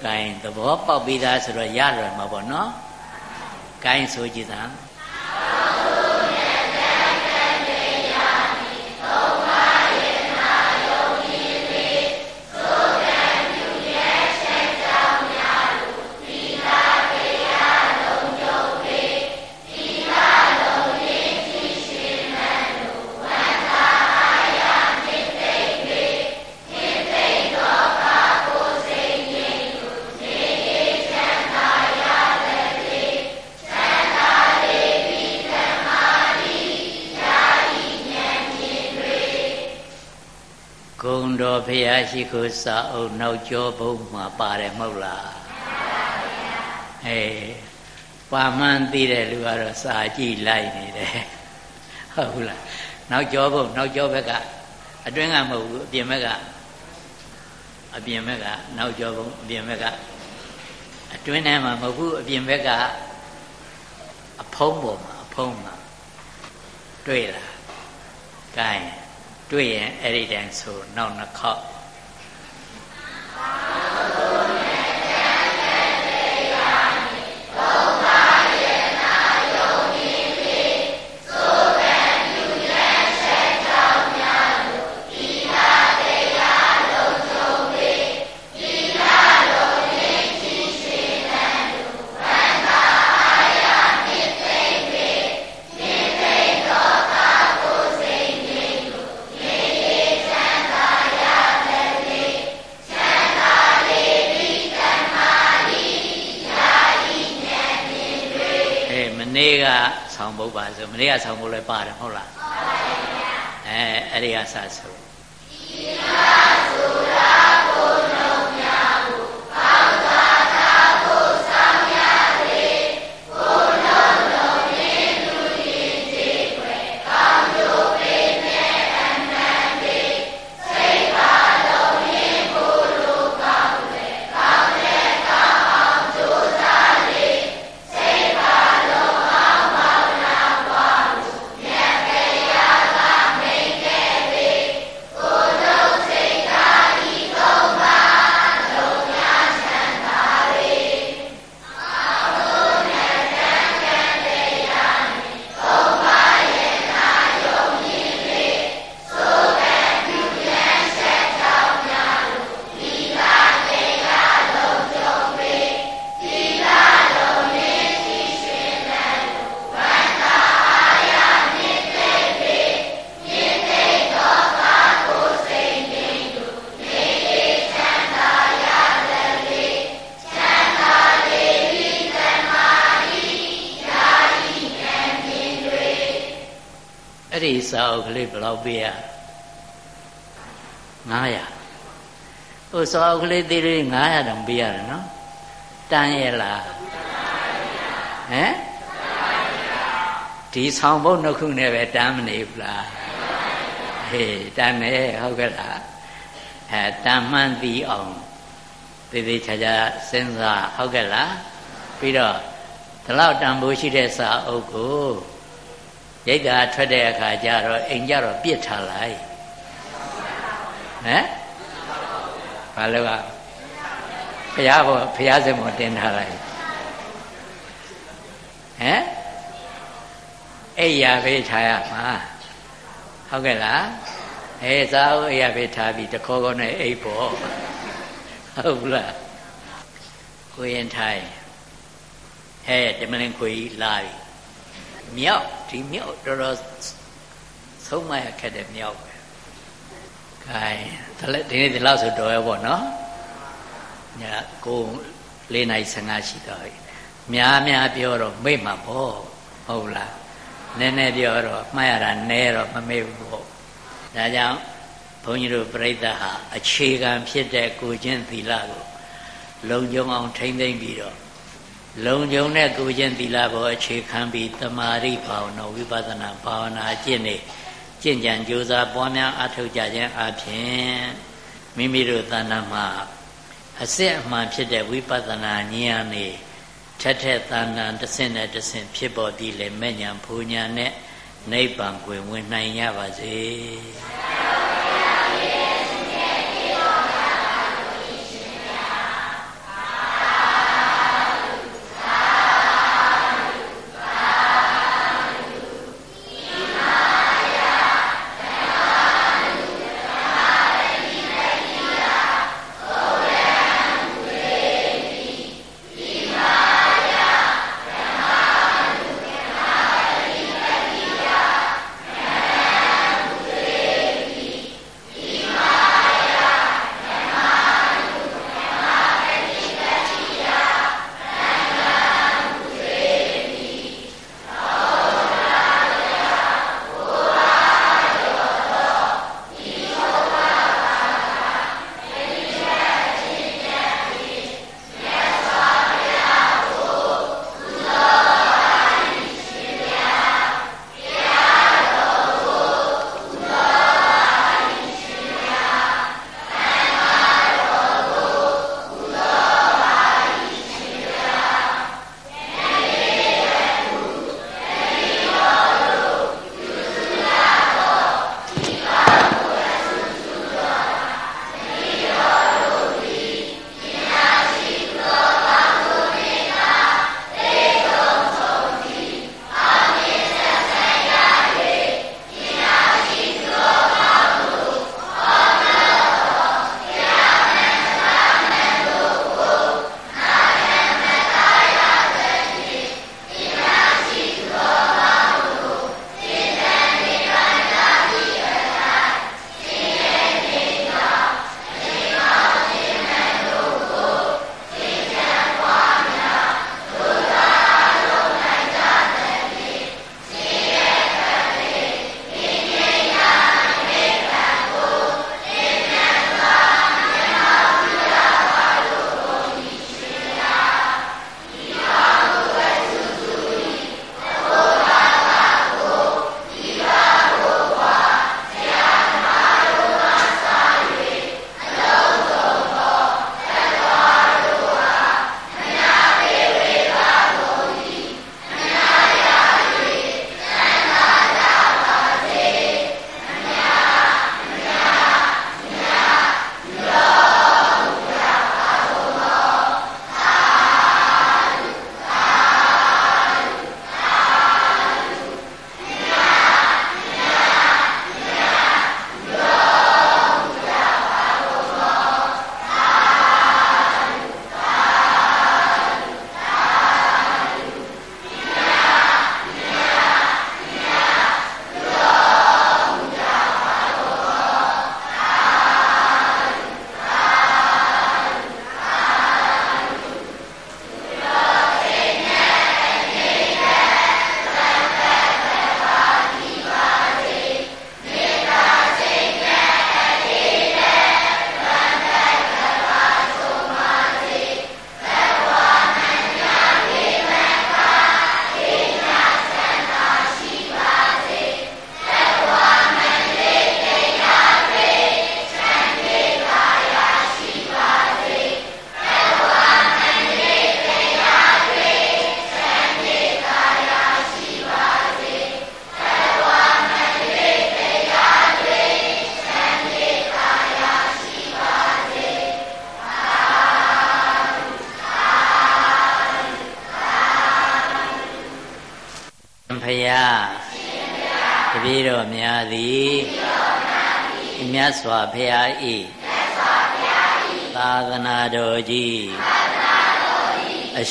တွေကဲသဘောပေါက်ပြီးသားဆိုတော့ရလွယ်မှာပေါ့နော်ကဲဆိုကြည့်သား တော်ဖရာရှိခိုးစာအုပ်နောက်ကျောဘုံမှာပါတယ်မဟုတ်လားအေးပါမှန်းသိတဲ့လူကတော့စာကြည့်လိုက်နေတယ်ဟုတ်လားနောက်ကျောဘုံနောက်ကျောဘက်ကအတွင်းကမဟုတ်ဘူးအပြင်ဘက်ကအပြင်ဘက်ကနောက်ကျောဘုံအပြင်ဘက်ကအတွင်းထဲမှာမဟုတ်ဘူးအပြင်ဘက်ကအဖုံးပေါ်မှာအဖုံးမှာတွေ့လား gain တွေ့ရင်အဲ့ဒီတည်းဆိုနောက်နှစ်ခေါက် ဆောင်ဖို့ပါဆိုမနေ့ကဆောင်ဖို့လည်းပါတယ်ဟုတ်လားဟုတ်ပါဘူးဗျာအဲအဲ့ဒီကစဆို ဒီစာအုပ်ကလေးဘယ်လောက်ပေးရ900ဟိုစာအုပ်ကလေးသေးလေး900တောင်ပေးရတယ်နော်တန်ရဲ့လားဟမ်ဒီဆောင်ဘုတ်နှစ်ခုနဲ့ပဲတမ်းမနေဘူးလားဟေးတမ်းနေဟုတ်ကဲ့လားအဲတမ်းမှန်းသိအောင်သေသေးချာချာစဉ်းစားဟုတ်ကဲ့လားပြီးတော့ဒီလောက်တန်ဖိုးရှိတဲ့စာအုပ်ကို ရိတ်တာထွက်တဲ့အခါကျတော့အိမ်ကျတော့ပြစ်ထားလိုက်ဟမ်ဘာလို့ကဘုရားဘောဘုရားစင်မောတင်ထားလိုက်ဟမ်အိယာဖေးထားရမှာဟုတ်ကဲ့လားအဲသာဥအိယာဖေးထားပြီးတခေါခေါနဲ့အိပ်ဖို့ဟုတ်လားကိုရင်ထိုင်ဟဲ့တမလင်ခွေကြီးလာပြီ မြောက်ဒီမြောက်တော်တော်ဆုံးမရခက်တဲ့မြောက်ပဲ။ခိုင်းဒါလည်းဒီနေ့ဒီလောက်ဆိုတော်ရပေါ့နော်။ညာကို၄နိုင်15ရှိတော့များများပြောတော့မိတ်မှာပေါ့ဟုတ်လား။နည်းနည်းပြောတော့မှားရတာနည်းတော့မမေ့ဘူးပေါ့။ဒါကြောင့်ဘုန်းကြီးတို့ပြိဿဟာအခြေခံဖြစ်တဲ့ကိုချင်းသီလကိုလုံခြုံအောင်ထိမ့်သိမ့်ပြီးတော့ လုံခြုံတဲ့ကိုချင်းသီလဘောအခြေခံပြီးတမာရိဘာဝနာဝိပဿနာဘာဝနာကျင့်နေကျင့်ကြံကြိုးစားပွားများအထောက်ကြခြင်းအပြင်မိမိတို့တဏ္ဍာမှာအစစ်အမှန်ဖြစ်တဲ့ဝိပဿနာဉာဏ်နေထက်ထက်တန်တန်တဆင့်နဲ့တဆင့်ဖြစ်ပေါ်ပြီးလေမဲ့ညာဘူညာနဲ့နိဗ္ဗာန်ကိုဝင်နိုင်ရပါစေ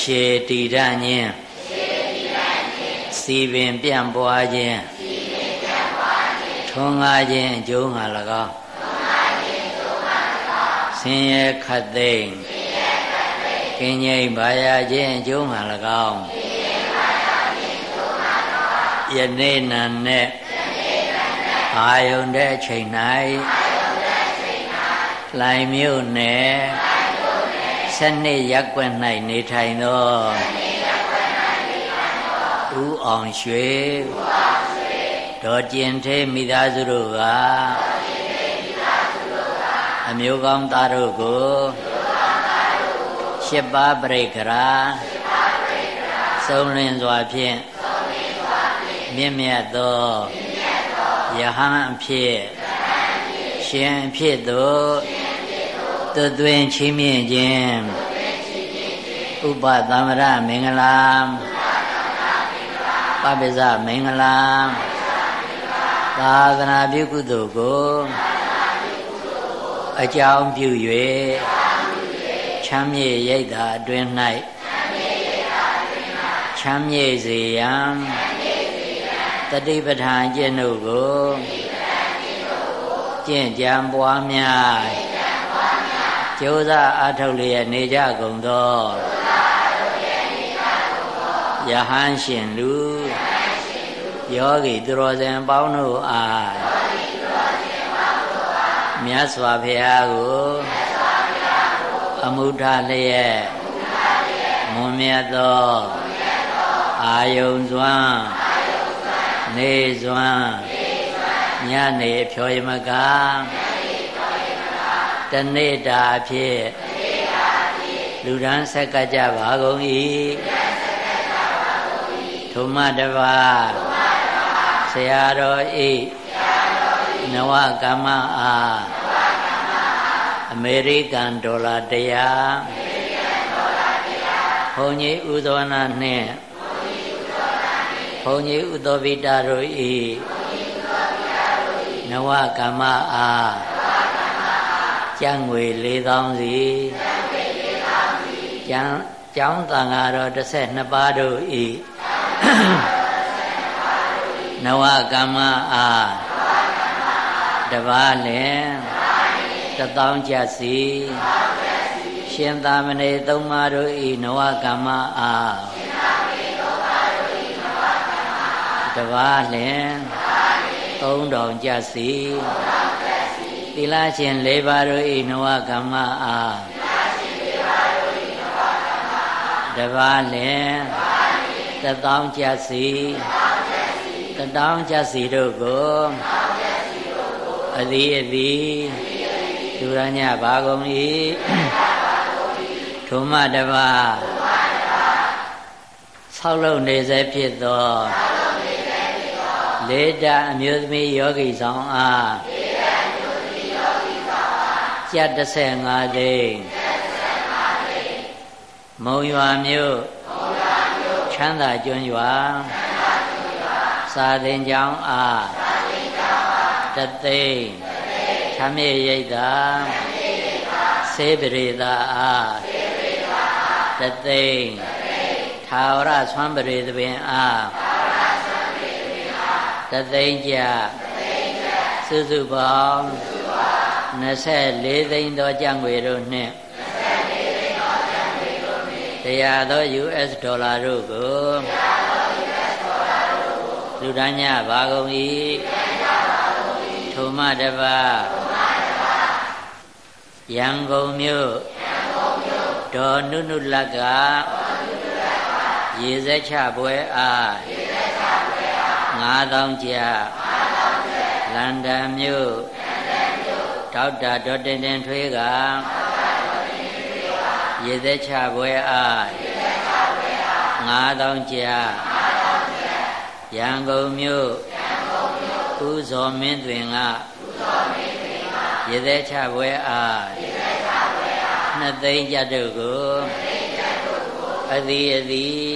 အရှိတီရညင်းစီပင်ပြန့်ပွားခြင်းထွန်းကားခြင်းအကျိုးငါ၎င်းဆင်းရဲခတ်သိမ်းကင်းငြိမ်ပါရခြင်းအကျိုးငါ၎င်းယနေ့နံနဲ့အာယုန်တဲ့အချိန်၌လိုင်မြို့နယ် ဆနှစ်ရက်ွက်၌နေထိုင်သောဦးအောင်ရွှေဒေါ်ကျင်သေးမိသားစုတို့ကအမျိုးကောင်းသားတို့ကိုရှစ်ပါးပြိခရာသုံးလင်းစွာဖြင့်မြင့်မြတ်သောယဟန်အဖြစ်ရှင်အဖြစ်သို့ သွသွင်းချီးမြှင့်ခြင်းဥပသမရမင်္ဂလာပပိစမင်္ဂလာသာသနာပြုကုသိုလ်ကိုအကြောင်းပြု၍ချမ်းမြေရိတ်တာအတွင်၌ချမ်းမြေစေရန်တတိပဋ္ဌာန်ကျင့်တို့ကိုကျင့်ကြံပွားများ ကြိုးစားအားထုတ်လျက်နေကြကုန်သောယဟန်ရှင်လူယောဂီသူတော်စင်ပေါင်းတို့အားမြတ်စွာဘုရားကိုအမှုထလျက်မွန်မြတ်သောအာယုံစွမ်းနေစွမ်းညနေဖြောယမက တနေ့တာဖြစ်လူဒန်းဆက်ကကြပါကုန်၏ထုမတပါဆရာတော်ဤနဝကမ္မအားအမေရိကန်ဒေါ်လာတရားဘုန်းကြီးဥသောနာနှင့်ဘုန်းကြီးဥသောဗိတာတို့ဤနဝကမ္မအား ကျမ်းငွေ4000စီကျမ်းကျောင်းတန်ဃာတော်12ပါးတို့ဤနဝကမ္မအားတပါးလင်တသောင်းကြစီရှင်သာမဏေသုံးပါးတို့ဤနဝကမ္မအားတပါးလင် သုံးတော်ကြစီသီလရှင်၄ပါးတို့ဤနဝကမ္မအားတပါးလင်တသောင်းကြစီတတောင်းကြစီတို့ကိုအသည်အသည်သူရညဘာကုန်၏ထုမတပါဆောက်လုပ်နေစေဖြစ်သောလေတအမျိုးသမီးယောဂီဆောင်အား ကျက်35သိန်းမုံရွာမြို့ချမ်းသာကျွန်းရွာစာသင်ကျောင်းအားတသိမ့်ချမ်းမြေရိတ်တာစေပရိသာအားတသိမ့်သာဝရဆွမ်းပရိသပင်အားတသိမ့်ကြစုစုပေါင်း 24သိန်းသောကြံ့ွေတို့နှင့်တရားသော US ဒေါ်လာတို့ကိုလူဒန်းညပါကုန်၏ထိုမတပါရန်ကုန်မြို့ဒေါ်နုနုလက်ကရေစက်ချပွဲအား9000ကျပ်လန်ဒန်မြို့ ဒေါက်တာဒေါ်တင်တင်ထွေးကရေသက်ချပွဲအား9000ကျပ်ရန်ကုန်မြို့ဦးဇော်မင်းတွင်ကရေသက်ချပွဲအားနှစ်သိန်းကျပ်တို့ကိုအသည်အသည်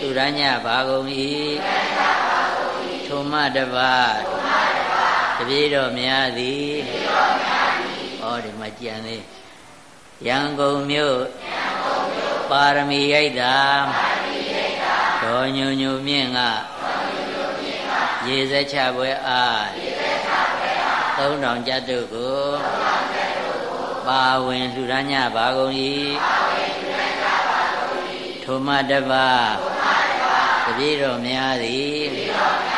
သူရညဘာကုန်၏ထုမတပါ တပြေတော်များသည်ဩဒီမှာကြံသေးရန်ကုန်မြို့ပါရမီရိတ်တာဒေါ်ညုံညုံမြင့်ကရရေစက်ချပွဲအားသုံးတော်ကြတုကိုပါဝင်လှူဒါန်းကြပါကုန်၏ထိုမတပါတပည့်တော်များသည်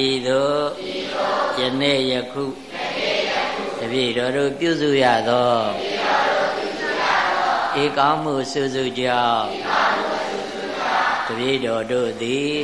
ဤသို့ယနေ့ယခုတပည့်တော်တို့ပြုစုရသောဧကောင်းမှုစုစုကြောင့်တပည့်တော်တို့သည်